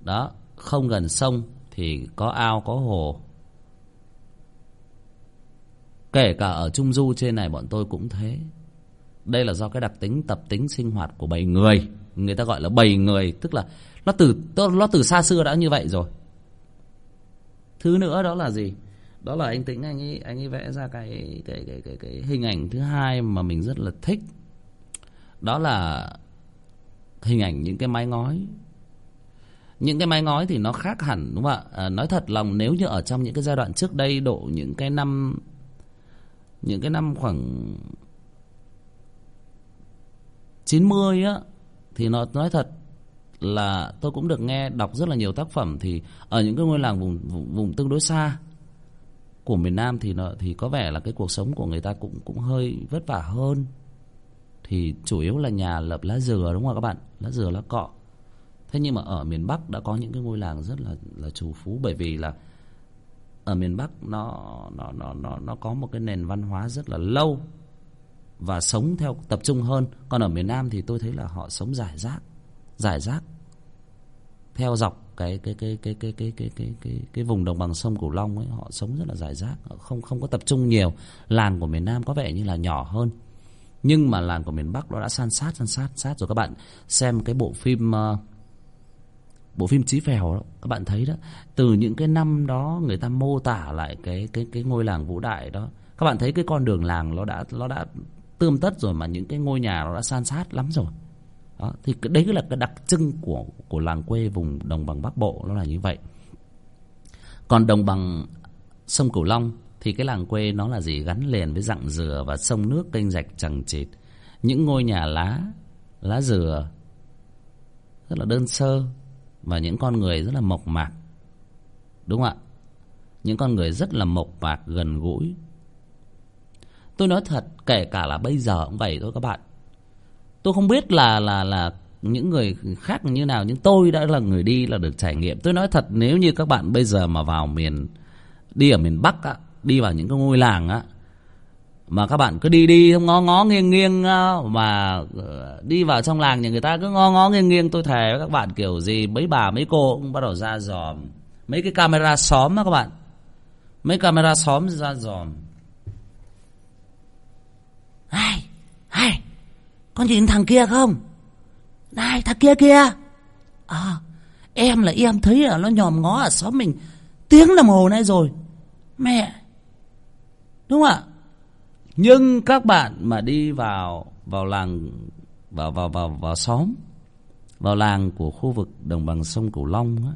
[SPEAKER 1] Đó, không gần sông thì có ao, có hồ. Kể cả ở trung du trên này bọn tôi cũng thế. Đây là do cái đặc tính tập tính sinh hoạt của bầy người. Người ta gọi là bầy người, tức là nó từ nó từ xa xưa đã như vậy rồi thứ nữa đó là gì? Đó là anh tĩnh anh ấy anh ấy vẽ ra cái cái cái cái cái hình ảnh thứ hai mà mình rất là thích. Đó là hình ảnh những cái mái ngói. Những cái mái ngói thì nó khác hẳn đúng không ạ? À, nói thật lòng nếu như ở trong những cái giai đoạn trước đây độ những cái năm những cái năm khoảng 90 á thì nó nói thật là tôi cũng được nghe đọc rất là nhiều tác phẩm thì ở những cái ngôi làng vùng vùng, vùng tương đối xa của miền Nam thì nó thì có vẻ là cái cuộc sống của người ta cũng cũng hơi vất vả hơn. Thì chủ yếu là nhà lập lá dừa đúng không các bạn? Lá dừa lá cọ. Thế nhưng mà ở miền Bắc đã có những cái ngôi làng rất là là trù phú bởi vì là ở miền Bắc nó nó nó nó nó có một cái nền văn hóa rất là lâu và sống theo tập trung hơn còn ở miền Nam thì tôi thấy là họ sống giải rác giải rác theo dọc cái cái cái cái cái cái cái cái cái cái vùng đồng bằng sông Cửu Long ấy họ sống rất là giải rác không không có tập trung nhiều. Làng của miền Nam có vẻ như là nhỏ hơn nhưng mà làng của miền Bắc nó đã san sát san sát sát rồi. Các bạn xem cái bộ phim uh, bộ phim Chí Phèo đó các bạn thấy đó từ những cái năm đó người ta mô tả lại cái cái cái ngôi làng Vũ Đại đó các bạn thấy cái con đường làng nó đã nó đã tươm tất rồi mà những cái ngôi nhà nó đã san sát lắm rồi đó, thì đấy là cái đặc trưng của của làng quê vùng đồng bằng Bắc Bộ nó là như vậy. Còn đồng bằng sông Cửu Long thì cái làng quê nó là gì? Gắn liền với dặng dừa và sông nước kênh rạch chằng chịt. Những ngôi nhà lá lá dừa rất là đơn sơ và những con người rất là mộc mạc đúng không ạ? Những con người rất là mộc mạc gần gũi. Tôi nói thật kể cả là bây giờ cũng vậy thôi các bạn tôi không biết là là là những người khác như nào, nhưng tôi đã là người đi là được trải nghiệm. Tôi nói thật, nếu như các bạn bây giờ mà vào miền, đi ở miền bắc á, đi vào những cái ngôi làng á, mà các bạn cứ đi đi, ngó ngó nghiêng nghiêng mà ờ, đi vào trong làng nhà người ta cứ ngó ngó nghiêng nghiêng. Tôi thề với các bạn, kiểu gì mấy bà, mấy cô cũng bắt đầu ra dòm. Mấy cái camera xóm á các bạn. Mấy camera xóm ra dòm.
[SPEAKER 2] Ai ai? Con nhìn thằng kia không? Này, thằng kia kia à em là em thấy là nó nhòm ngó ở xóm mình tiếng đồng hồ nay rồi. Mẹ. Đúng không ạ?
[SPEAKER 1] Nhưng các bạn mà đi vào vào làng, vào vào vào vào xóm, vào làng của khu vực đồng bằng sông Cửu Long á,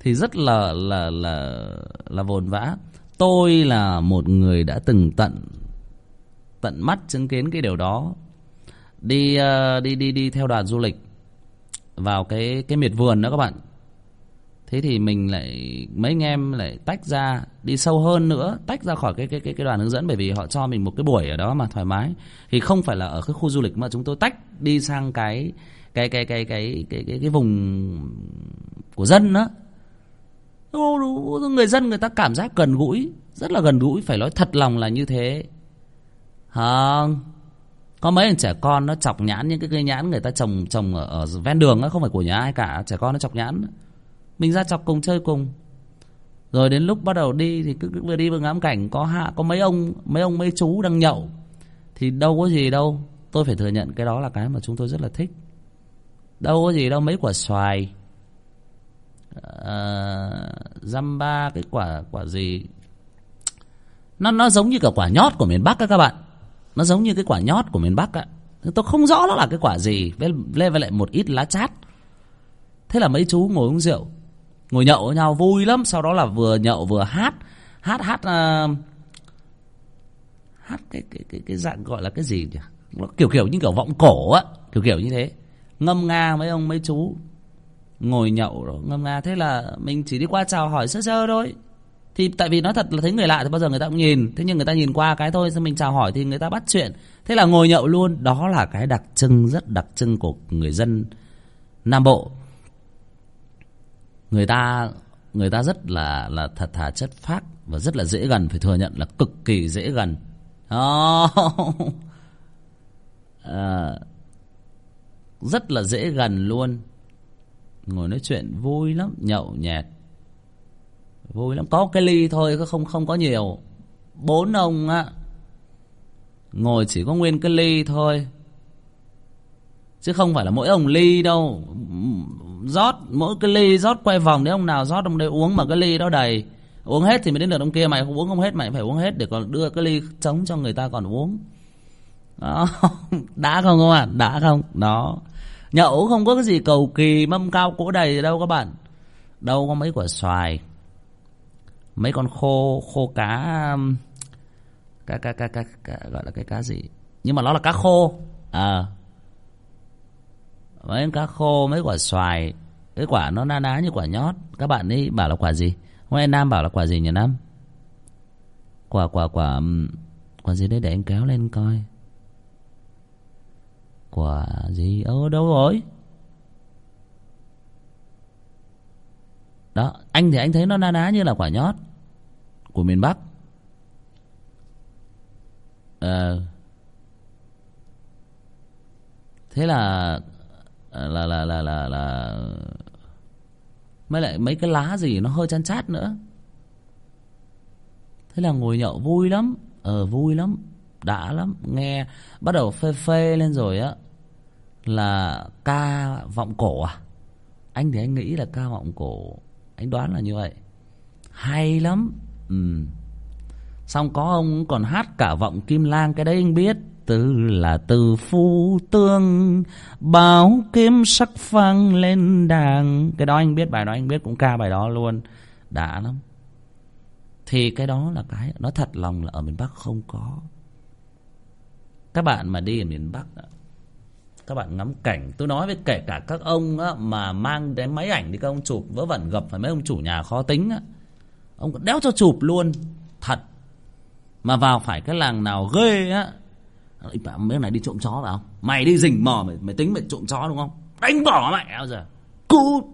[SPEAKER 1] thì rất là là là là vồn vã. Tôi là một người đã từng tận tận mắt chứng kiến cái điều đó. Đi ờ, đi đi đi theo đoàn du lịch vào cái cái miệt vườn đó các bạn. Thế thì mình lại mấy anh em lại tách ra đi sâu hơn nữa tách ra khỏi cái cái cái cái đoàn hướng dẫn bởi vì họ cho mình một cái buổi ở đó mà thoải mái. Thì không phải là ở cái khu du lịch mà chúng tôi tách đi sang cái cái cái cái cái cái cái, cái vùng của dân đó. Người dân người ta cảm giác gần gũi rất là gần gũi phải nói thật lòng là như thế. Không có mấy thằng trẻ con nó chọc nhãn những cái cây nhãn người ta trồng trồng ở, ở ven đường á không phải của nhà ai cả. Trẻ con nó chọc nhãn. Mình ra chọc cùng chơi cùng. Rồi đến lúc bắt đầu đi thì cứ, cứ vừa đi vừa ngắm cảnh có hạ có mấy ông mấy ông mấy chú đang nhậu. Thì đâu có gì đâu. Tôi phải thừa nhận cái đó là cái mà chúng tôi rất là thích. Đâu có gì đâu mấy quả xoài ờ, dăm ba cái quả quả gì? Nó nó giống như cả quả nhót của miền bắc các các bạn nó giống như cái quả nhót của miền bắc á. Tôi không rõ nó là cái quả gì với lê với lại một ít lá chát. Thế là mấy chú ngồi uống rượu ngồi nhậu với nhau vui lắm. Sau đó là vừa nhậu vừa hát hát hát uh, hát cái cái cái cái dạng gọi là cái gì nhỉ? Nó kiểu kiểu như kiểu vọng cổ á kiểu kiểu như thế. Ngâm nga mấy ông mấy chú ngồi nhậu rồi ngâm nga. Thế là mình chỉ đi qua chào hỏi sơ sơ thôi thì tại vì nói thật là thấy người lạ thì bao giờ người ta cũng nhìn. Thế nhưng người ta nhìn qua cái thôi xong mình chào hỏi thì người ta bắt chuyện. Thế là ngồi nhậu luôn. Đó là cái đặc trưng rất đặc trưng của người dân nam bộ. Người ta người ta rất là là thật thà chất phác và rất là dễ gần phải thừa nhận là cực kỳ dễ gần. Oh. [LAUGHS] à, rất là dễ gần luôn. Ngồi nói chuyện vui lắm nhậu nhẹt vui lắm. Có cái ly thôi không không có nhiều. Bốn ông á, ngồi chỉ có nguyên cái ly thôi. Chứ không phải là mỗi ông ly đâu. Rót, mỗi cái ly rót quay vòng nếu ông nào rót, ông đấy uống mà cái ly đó đầy. Uống hết thì mới đến được ông kia, mày không uống không hết, mày phải uống hết để còn đưa cái ly trống cho người ta còn uống. Đó, [LAUGHS] đã không các bạn? Đã không? Đó. Nhậu không có cái gì cầu kỳ, mâm cao cỗ đầy đâu các bạn. Đâu có mấy quả xoài mấy con khô khô cá um, cá cá cá cá, cá gọi là cái cá gì? Nhưng mà nó là cá khô. À mấy con cá khô mấy quả xoài cái quả nó na ná như quả nhót. Các bạn ấy bảo là quả gì? Hôm nay nam bảo là quả gì nhỉ nam? Quả quả quả um, quả gì đấy để anh kéo lên coi. Quả gì? Ơ đâu rồi? Đó anh thì anh thấy nó na ná như là quả nhót của miền bắc. À, thế là ờ, là là là là là mấy lại mấy cái lá gì nó hơi chăn chát nữa. Thế là ngồi nhậu vui lắm. Ờ vui lắm. Đã lắm. Nghe bắt đầu phê phê lên rồi á là ca vọng cổ à? Anh thì anh nghĩ là ca vọng cổ anh đoán là như vậy. Hay lắm ừ. Xong có ông còn hát cả vọng kim lang cái đấy anh biết. Từ là từ phu tương báo kiếm sắc phăng lên đàng. Cái đó anh biết bài đó anh biết cũng ca bài đó luôn. Đã lắm. Thì cái đó là cái nó thật lòng là ở miền bắc không có. Các bạn mà đi ở miền bắc các bạn ngắm cảnh. Tôi nói với kể cả các ông á, mà mang cái máy ảnh đi các ông chụp vớ vẩn gặp phải mấy ông chủ nhà khó tính á ông còn đéo cho chụp luôn. Thật. Mà vào phải cái làng nào ghê á. Bảo mấy này đi trộm chó vào mày đi rình mò mày, mày tính mày trộm chó đúng không? Đánh bỏ mày bao giờ. Cút.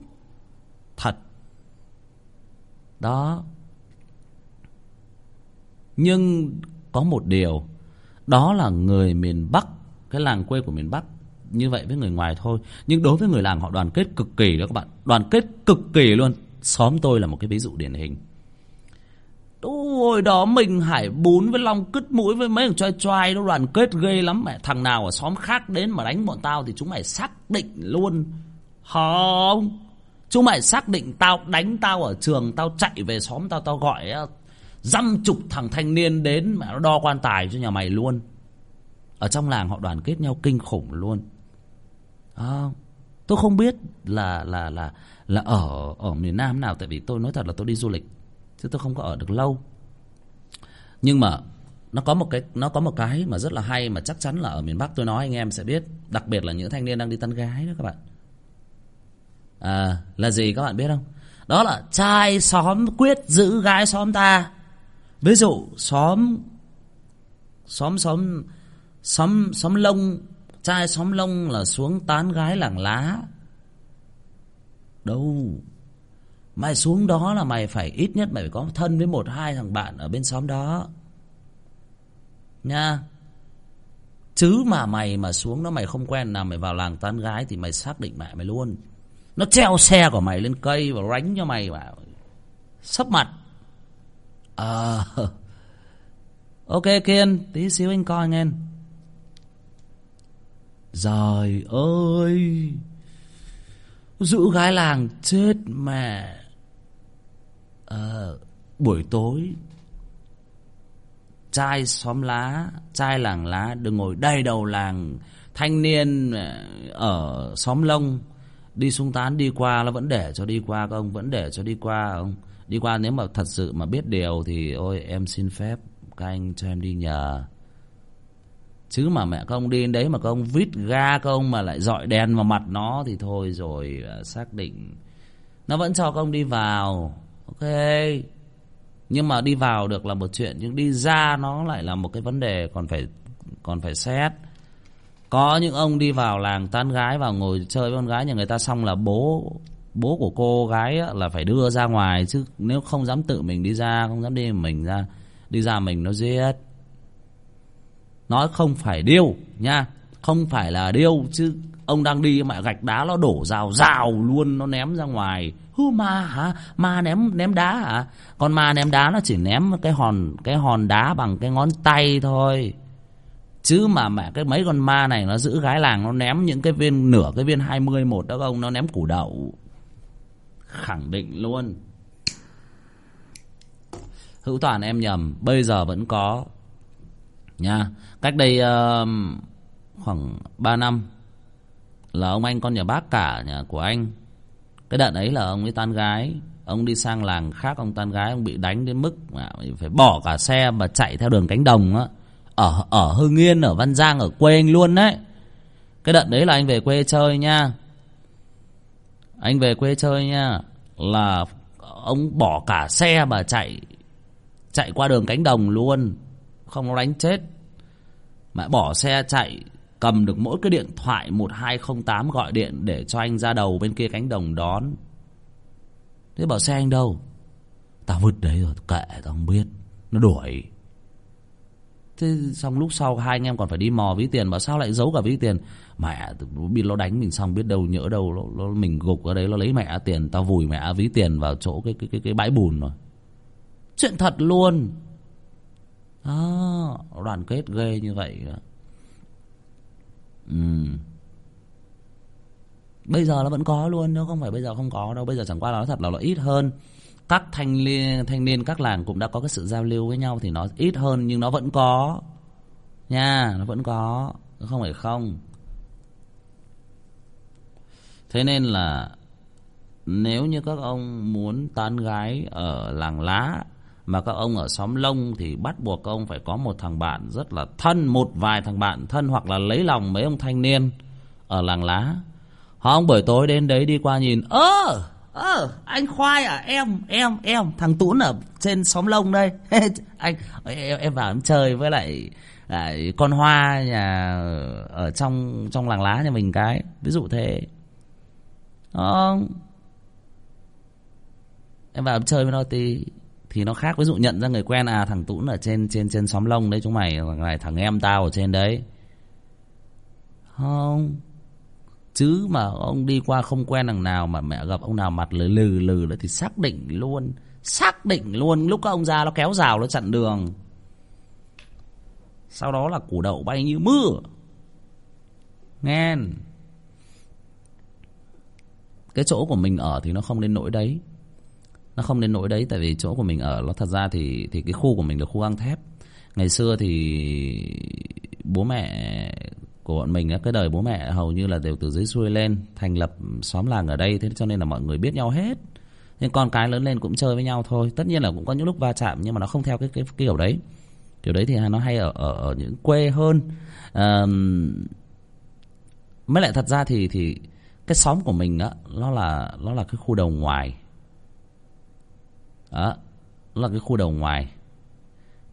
[SPEAKER 1] Thật. Đó. Nhưng có một điều. Đó là người miền bắc cái làng quê của miền bắc như vậy với người ngoài thôi. Nhưng đối với người làng họ đoàn kết cực kỳ đó các bạn. Đoàn kết cực kỳ luôn. Xóm tôi là một cái ví dụ điển hình. Ôi đó mình hải bún với long cứt mũi với mấy thằng choai choai nó đoàn kết ghê lắm. Mẹ thằng nào ở xóm khác đến mà đánh bọn tao thì chúng mày xác định luôn. Không chúng mày xác định tao đánh tao ở trường tao chạy về xóm tao tao gọi dăm chục thằng thanh niên đến mà nó đo quan tài cho nhà mày luôn. Ở trong làng họ đoàn kết nhau kinh khủng luôn. À, tôi không biết là là là là ở ở miền nam nào tại vì tôi nói thật là tôi đi du lịch chứ tôi không có ở được lâu. Nhưng mà nó có một cái, nó có một cái mà rất là hay mà chắc chắn là ở miền bắc tôi nói anh em sẽ biết, đặc biệt là những thanh niên đang đi tán gái đó các bạn. À là gì các bạn biết không? Đó là trai xóm quyết giữ gái xóm ta. Ví dụ xóm xóm xóm xóm xóm lông trai xóm lông là xuống tán gái làng lá. Đâu? Mày xuống đó là mày phải ít nhất mày phải có thân với một, hai thằng bạn ở bên xóm đó. Nha.
[SPEAKER 2] Chứ mà mày mà xuống đó mày không quen nào, mày vào làng tán gái thì mày xác định mẹ mày luôn. Nó treo xe của mày lên cây và ránh cho mày vào sấp mặt. Ờ. Ok, kiên, tí xíu anh coi nghe. Trời ơi. Giữ gái làng chết mẹ à, Buổi tối Trai xóm lá Trai làng lá Đừng ngồi đầy đầu làng Thanh niên ờ, ở xóm lông. Đi sung tán đi qua Nó vẫn để cho đi qua các ông Vẫn để cho đi qua ông Đi qua nếu mà thật sự mà biết điều Thì ôi em xin phép Các anh cho em đi nhờ. Chứ mà mẹ công đi đến đấy mà công vít ga công mà lại dọi đèn vào mặt nó thì thôi rồi ờ, xác định. Nó vẫn cho công đi vào ok. Nhưng mà đi vào được là một chuyện, nhưng đi ra nó lại là một cái vấn đề còn phải còn phải xét. Có những ông đi vào làng tán gái vào ngồi chơi với con gái nhà người ta xong là bố bố của cô gái là phải đưa ra ngoài, chứ nếu không dám tự mình đi ra, không dám đi mình ra, đi ra mình nó giết. Nói không phải điêu nha, không phải là điêu, chứ ông đang đi mà gạch đá nó đổ rào rào luôn, nó ném ra ngoài hư ma hả? Ma ném ném đá hả? Con ma ném đá nó chỉ ném cái hòn cái hòn đá bằng cái ngón tay thôi. Chứ mà mẹ cái mấy con ma này nó giữ gái làng nó ném những cái viên nửa cái viên hai mươi một đó ông nó ném củ đậu. Khẳng định luôn. Hữu toàn em nhầm bây giờ vẫn có. Nha cách đây uh, khoảng ba năm là ông anh con nhà bác cả nhà của anh cái đợt ấy là ông ấy tan gái, ông đi sang làng khác, ông tan gái, ông bị đánh đến mức mà phải bỏ cả xe mà chạy theo đường cánh đồng á. Ở ở hưng yên, ở văn giang, ở quê anh luôn đấy. Cái đợt đấy là anh về quê chơi nha. Anh về quê chơi nha, là ông bỏ cả xe mà chạy chạy qua đường cánh đồng luôn. Không nó đánh chết. Mà bỏ xe, chạy cầm được mỗi cái điện thoại một hai không tám gọi điện để cho anh ra đầu bên kia cánh đồng đón. Thế bảo xe anh đâu? Tao vứt đấy rồi kệ tao không biết. Nó đuổi. Thế xong lúc sau hai anh em còn phải đi mò ví tiền bảo sao lại giấu cả ví tiền? Mẹ bị nó đánh mình xong biết đâu nhỡ đâu nó, nó mình gục ở đấy nó lấy mẹ tiền tao vùi mẹ ví tiền vào chỗ cái cái cái, cái bãi bùn rồi. Chuyện thật luôn. À, đoàn kết ghê như vậy ừ. bây giờ nó vẫn có luôn nếu không phải bây giờ không có đâu. Bây giờ chẳng qua là nó thật là nó ít hơn. Các thanh niên thanh niên, các làng cũng đã có cái sự giao lưu với nhau thì nó ít hơn, nhưng nó vẫn có. Nha, nó vẫn có. Không phải không. Thế nên là nếu như các ông muốn tán gái ở làng lá mà các ông ở xóm lông thì bắt buộc các ông phải có một thằng bạn rất là thân một vài thằng bạn thân hoặc là lấy lòng mấy ông thanh niên ở làng lá. Họ ông buổi tối đến đấy đi qua nhìn ơ ơ anh khoai à em em em thằng tún ở trên xóm lông đây. [LAUGHS] Anh em, em vào em chơi với lại à, con hoa nhà ở trong trong làng lá nhà mình cái ví dụ thế. Không. Em vào em chơi với nó tí thì nó khác. Ví dụ nhận ra người quen à thằng tũn ở trên trên trên xóm lông đấy, chúng mày này thằng em tao ở trên đấy. Không. Chứ mà ông đi qua không quen thằng nào mà mẹ gặp ông nào mặt lừ lừ lừ nữa thì xác định luôn, xác định luôn. Lúc các ông ra nó kéo rào, nó chặn đường. Sau đó là củ đậu bay như mưa. Nghe. Cái chỗ của mình ở thì nó không đến nỗi đấy nó không đến nỗi đấy tại vì chỗ của mình ở nó thật ra thì thì cái khu của mình là khu gang thép. Ngày xưa thì bố mẹ của bọn mình cái đời bố mẹ hầu như là đều từ dưới xuôi lên thành lập xóm làng ở đây thế cho nên là mọi người biết nhau hết. Nhưng con cái lớn lên cũng chơi với nhau thôi. Tất nhiên là cũng có những lúc va chạm nhưng mà nó không theo cái cái, cái kiểu đấy. Kiểu đấy thì nó hay ở ở, ở những quê hơn. À, mới lại thật ra thì thì cái xóm của mình á nó là nó là cái khu đầu ngoài đó là cái khu đầu ngoài.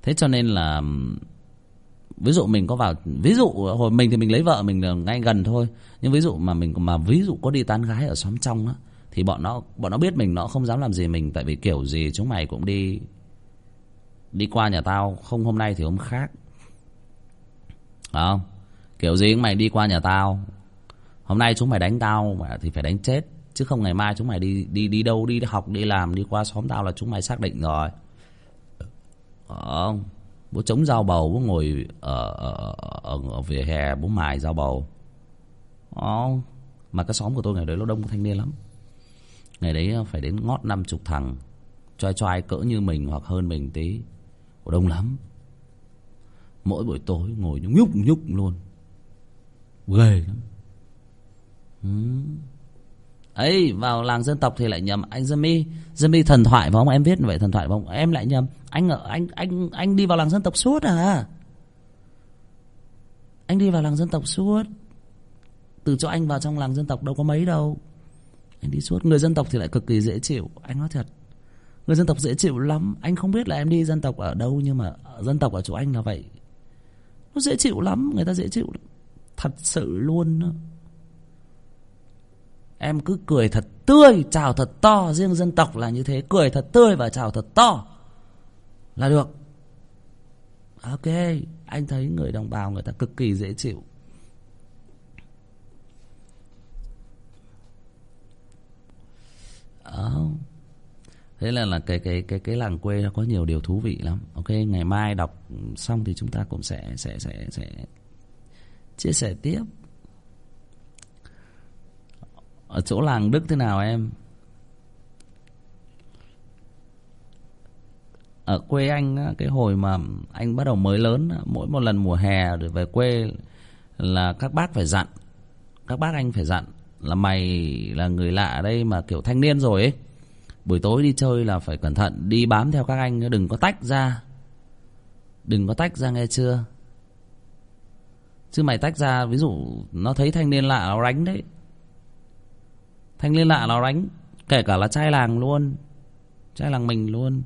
[SPEAKER 2] Thế cho nên là, ví dụ mình có vào, ví dụ, hồi mình thì mình lấy vợ mình là ngay gần thôi. Nhưng ví dụ mà mình, mà ví dụ có đi tán gái ở xóm trong á, thì bọn nó bọn nó biết mình, nó không dám làm gì mình, tại vì kiểu gì chúng mày cũng đi đi qua nhà tao, không hôm nay thì hôm khác. Đúng không?
[SPEAKER 1] Kiểu gì cũng mày đi qua nhà tao. Hôm nay chúng mày đánh tao mà thì phải đánh chết chứ không ngày mai chúng mày đi đi đi đâu đi học đi làm đi qua xóm tao là chúng mày xác định rồi. Ờ, không? Bố chống dao bầu bố ngồi ở, ở, ở, ở vỉa hè bố mài dao bầu. Ờ, không? Mà cái xóm của tôi ngày đấy nó đông thanh niên lắm. Ngày đấy phải đến ngót năm chục thằng choai choai cỡ như mình hoặc hơn mình tí. Đông lắm. Mỗi buổi tối ngồi nhúc nhúc luôn. Ghê lắm. Ừ ấy, vào làng dân tộc thì lại nhầm anh Jimmy Jimmy thần thoại phải không em viết vậy thần thoại phải không em lại nhầm. Anh ở, anh anh anh đi vào làng dân tộc suốt à? Anh đi vào làng dân tộc suốt. Từ chỗ anh vào trong làng dân tộc đâu có mấy đâu. Anh đi suốt. Người dân tộc thì lại cực kỳ dễ chịu. Anh nói thật. Người dân tộc dễ chịu lắm. Anh không biết là em đi dân tộc ở đâu, nhưng mà dân tộc ở chỗ anh là vậy. Nó dễ chịu lắm. Người ta dễ chịu thật sự luôn đó em cứ cười thật tươi, chào thật to, riêng dân tộc là như thế, cười thật tươi và chào thật to. Là được. Ok, anh thấy người đồng bào người ta cực kỳ dễ chịu. Ờ. Thế là là cái cái cái cái làng quê nó có nhiều điều thú vị lắm. Ok, ngày mai đọc xong thì chúng ta cũng sẽ sẽ sẽ sẽ chia sẻ tiếp ở chỗ làng đức thế nào em? Ở quê anh cái hồi mà anh bắt đầu mới lớn mỗi một lần mùa hè rồi về quê là các bác phải dặn. Các bác anh phải dặn là mày là người lạ ở đây mà kiểu thanh niên rồi ấy. Buổi tối đi chơi là phải cẩn thận, đi bám theo các anh đừng có tách ra. Đừng có tách ra nghe chưa? Chứ mày tách ra, ví dụ nó thấy thanh niên lạ nó đánh đấy thanh niên lạ nó đánh kể cả là trai làng luôn. Trai làng mình luôn.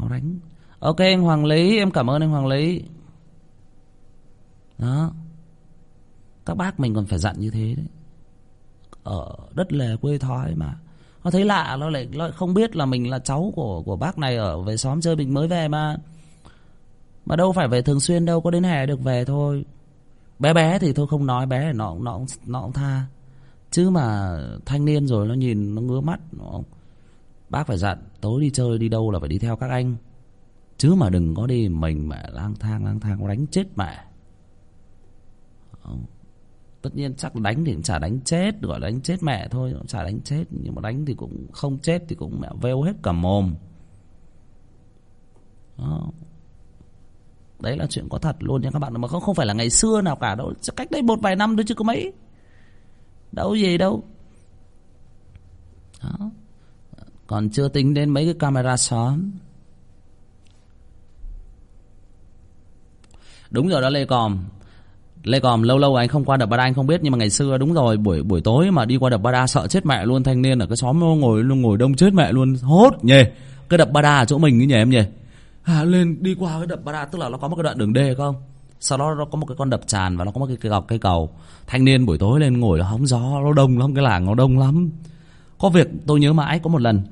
[SPEAKER 1] Nó đánh. Ok, anh hoàng lý, em cảm ơn anh hoàng lý. Đó. Các bác mình còn phải dặn như thế đấy. Ở đất lề quê thói mà. Nó thấy lạ, nó lại nó lại không biết là mình là cháu của của bác này ở về xóm chơi mình mới về mà. Mà đâu phải về thường xuyên đâu, có đến hè được về thôi. Bé bé thì thôi không nói, bé nó nó nó cũng tha chứ mà thanh niên rồi nó nhìn nó ngứa mắt nó, bác phải dặn tối đi chơi đi đâu là phải đi theo các anh. Chứ mà đừng có đi mình mẹ lang thang lang thang đánh chết mẹ. Tất nhiên chắc đánh thì cũng chả đánh chết gọi là đánh chết mẹ thôi chả đánh chết. Nhưng mà đánh thì cũng không chết thì cũng mẹ vêu hết cả mồm. Đó. đấy là chuyện có thật luôn nha các bạn mà không không phải là ngày xưa nào cả đâu. Cách đây một vài năm thôi chứ có mấy đâu gì đâu. Đó. còn chưa tính đến mấy cái camera xóm đúng rồi đó lê còm. Lê còm lâu lâu anh không qua đập ba đa anh không biết nhưng mà ngày xưa đúng rồi buổi buổi tối mà đi qua đập ba đa sợ chết mẹ luôn thanh niên ở cái xóm ngồi luôn ngồi đông chết mẹ luôn hốt nhỉ? Cái đập ba đa ở chỗ mình ấy nhỉ em nhỉ? À, lên đi qua cái đập ba đa tức là nó có một cái đoạn đường đê không? Sau đó nó có một cái con đập tràn và nó có một cái cây gọc cây cầu. Thanh niên buổi tối lên ngồi nó hóng gió nó đông lắm cái làng nó đông lắm. Có việc tôi nhớ mãi có một lần.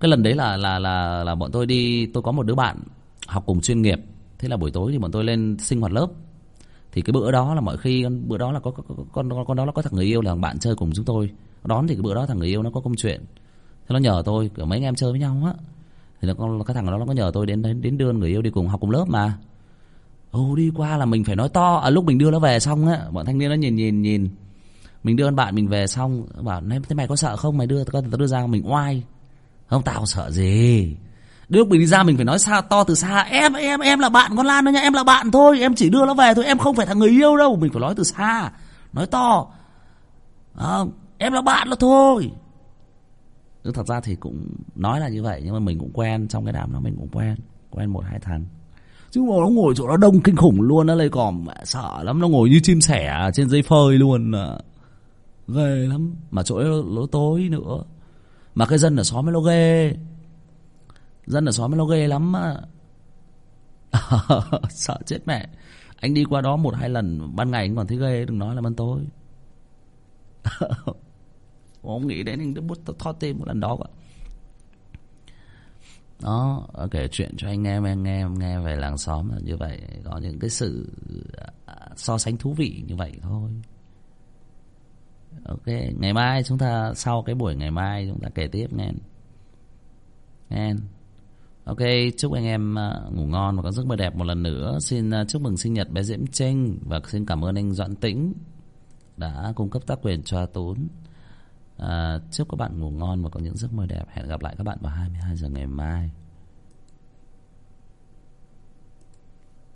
[SPEAKER 1] Cái lần đấy là là là là bọn tôi đi tôi có một đứa bạn học cùng chuyên nghiệp. Thế là buổi tối thì bọn tôi lên sinh hoạt lớp. Thì cái bữa đó là mọi khi bữa đó là có, có, có con con đó nó có thằng người yêu là thằng bạn chơi cùng chúng tôi. Đón thì cái bữa đó thằng người yêu nó có công chuyện. Thế nó nhờ tôi kiểu mấy anh em chơi với nhau á. Thì nó con cái thằng đó nó có nhờ tôi đến đến đến đưa người yêu đi cùng học cùng lớp mà ô đi qua là mình phải nói to. À, lúc mình đưa nó về xong á bọn thanh niên nó nhìn nhìn nhìn. Mình đưa con bạn mình về xong bảo thế mày có sợ không? Mày đưa tao đưa ra. Mình oai. Không tao sợ gì. Lúc mình đi ra mình phải nói xa to từ xa em em em là bạn con lan đó nha em là bạn thôi em chỉ đưa nó về thôi em không phải thằng người yêu đâu. Mình phải nói từ xa nói to. À, em là bạn là thôi. Thật ra thì cũng nói là như vậy nhưng mà mình cũng quen trong cái đám đó mình cũng quen quen một hai thằng chứ mà nó ngồi chỗ nó đông kinh khủng luôn, nó lấy còm sợ lắm, nó ngồi như chim sẻ à, trên dây phơi luôn à. ghê lắm. Mà chỗ nó tối nữa. Mà cái dân ở xóm ấy nó ghê. Dân ở xóm ấy nó ghê lắm mà [LAUGHS] sợ chết mẹ. Anh đi qua đó một hai lần, ban ngày anh còn thấy ghê, đừng nói là ban tối. [LAUGHS] Ông nghĩ đến anh đã bút thót tim một lần đó cả đó, kể chuyện cho anh em, anh nghe nghe về làng xóm là như vậy, có những cái sự à, so sánh thú vị như vậy thôi. Ok, ngày mai chúng ta, sau cái buổi ngày mai chúng ta kể tiếp nghe. Nghe. Ok, chúc anh em à, ngủ ngon và có giấc mơ đẹp một lần nữa. Xin à, chúc mừng sinh nhật bé diễm trinh và xin cảm ơn anh doãn tĩnh đã cung cấp tác quyền cho tốn à, chúc các bạn ngủ ngon và có những giấc mơ đẹp. Hẹn gặp lại các bạn vào 22 giờ ngày mai.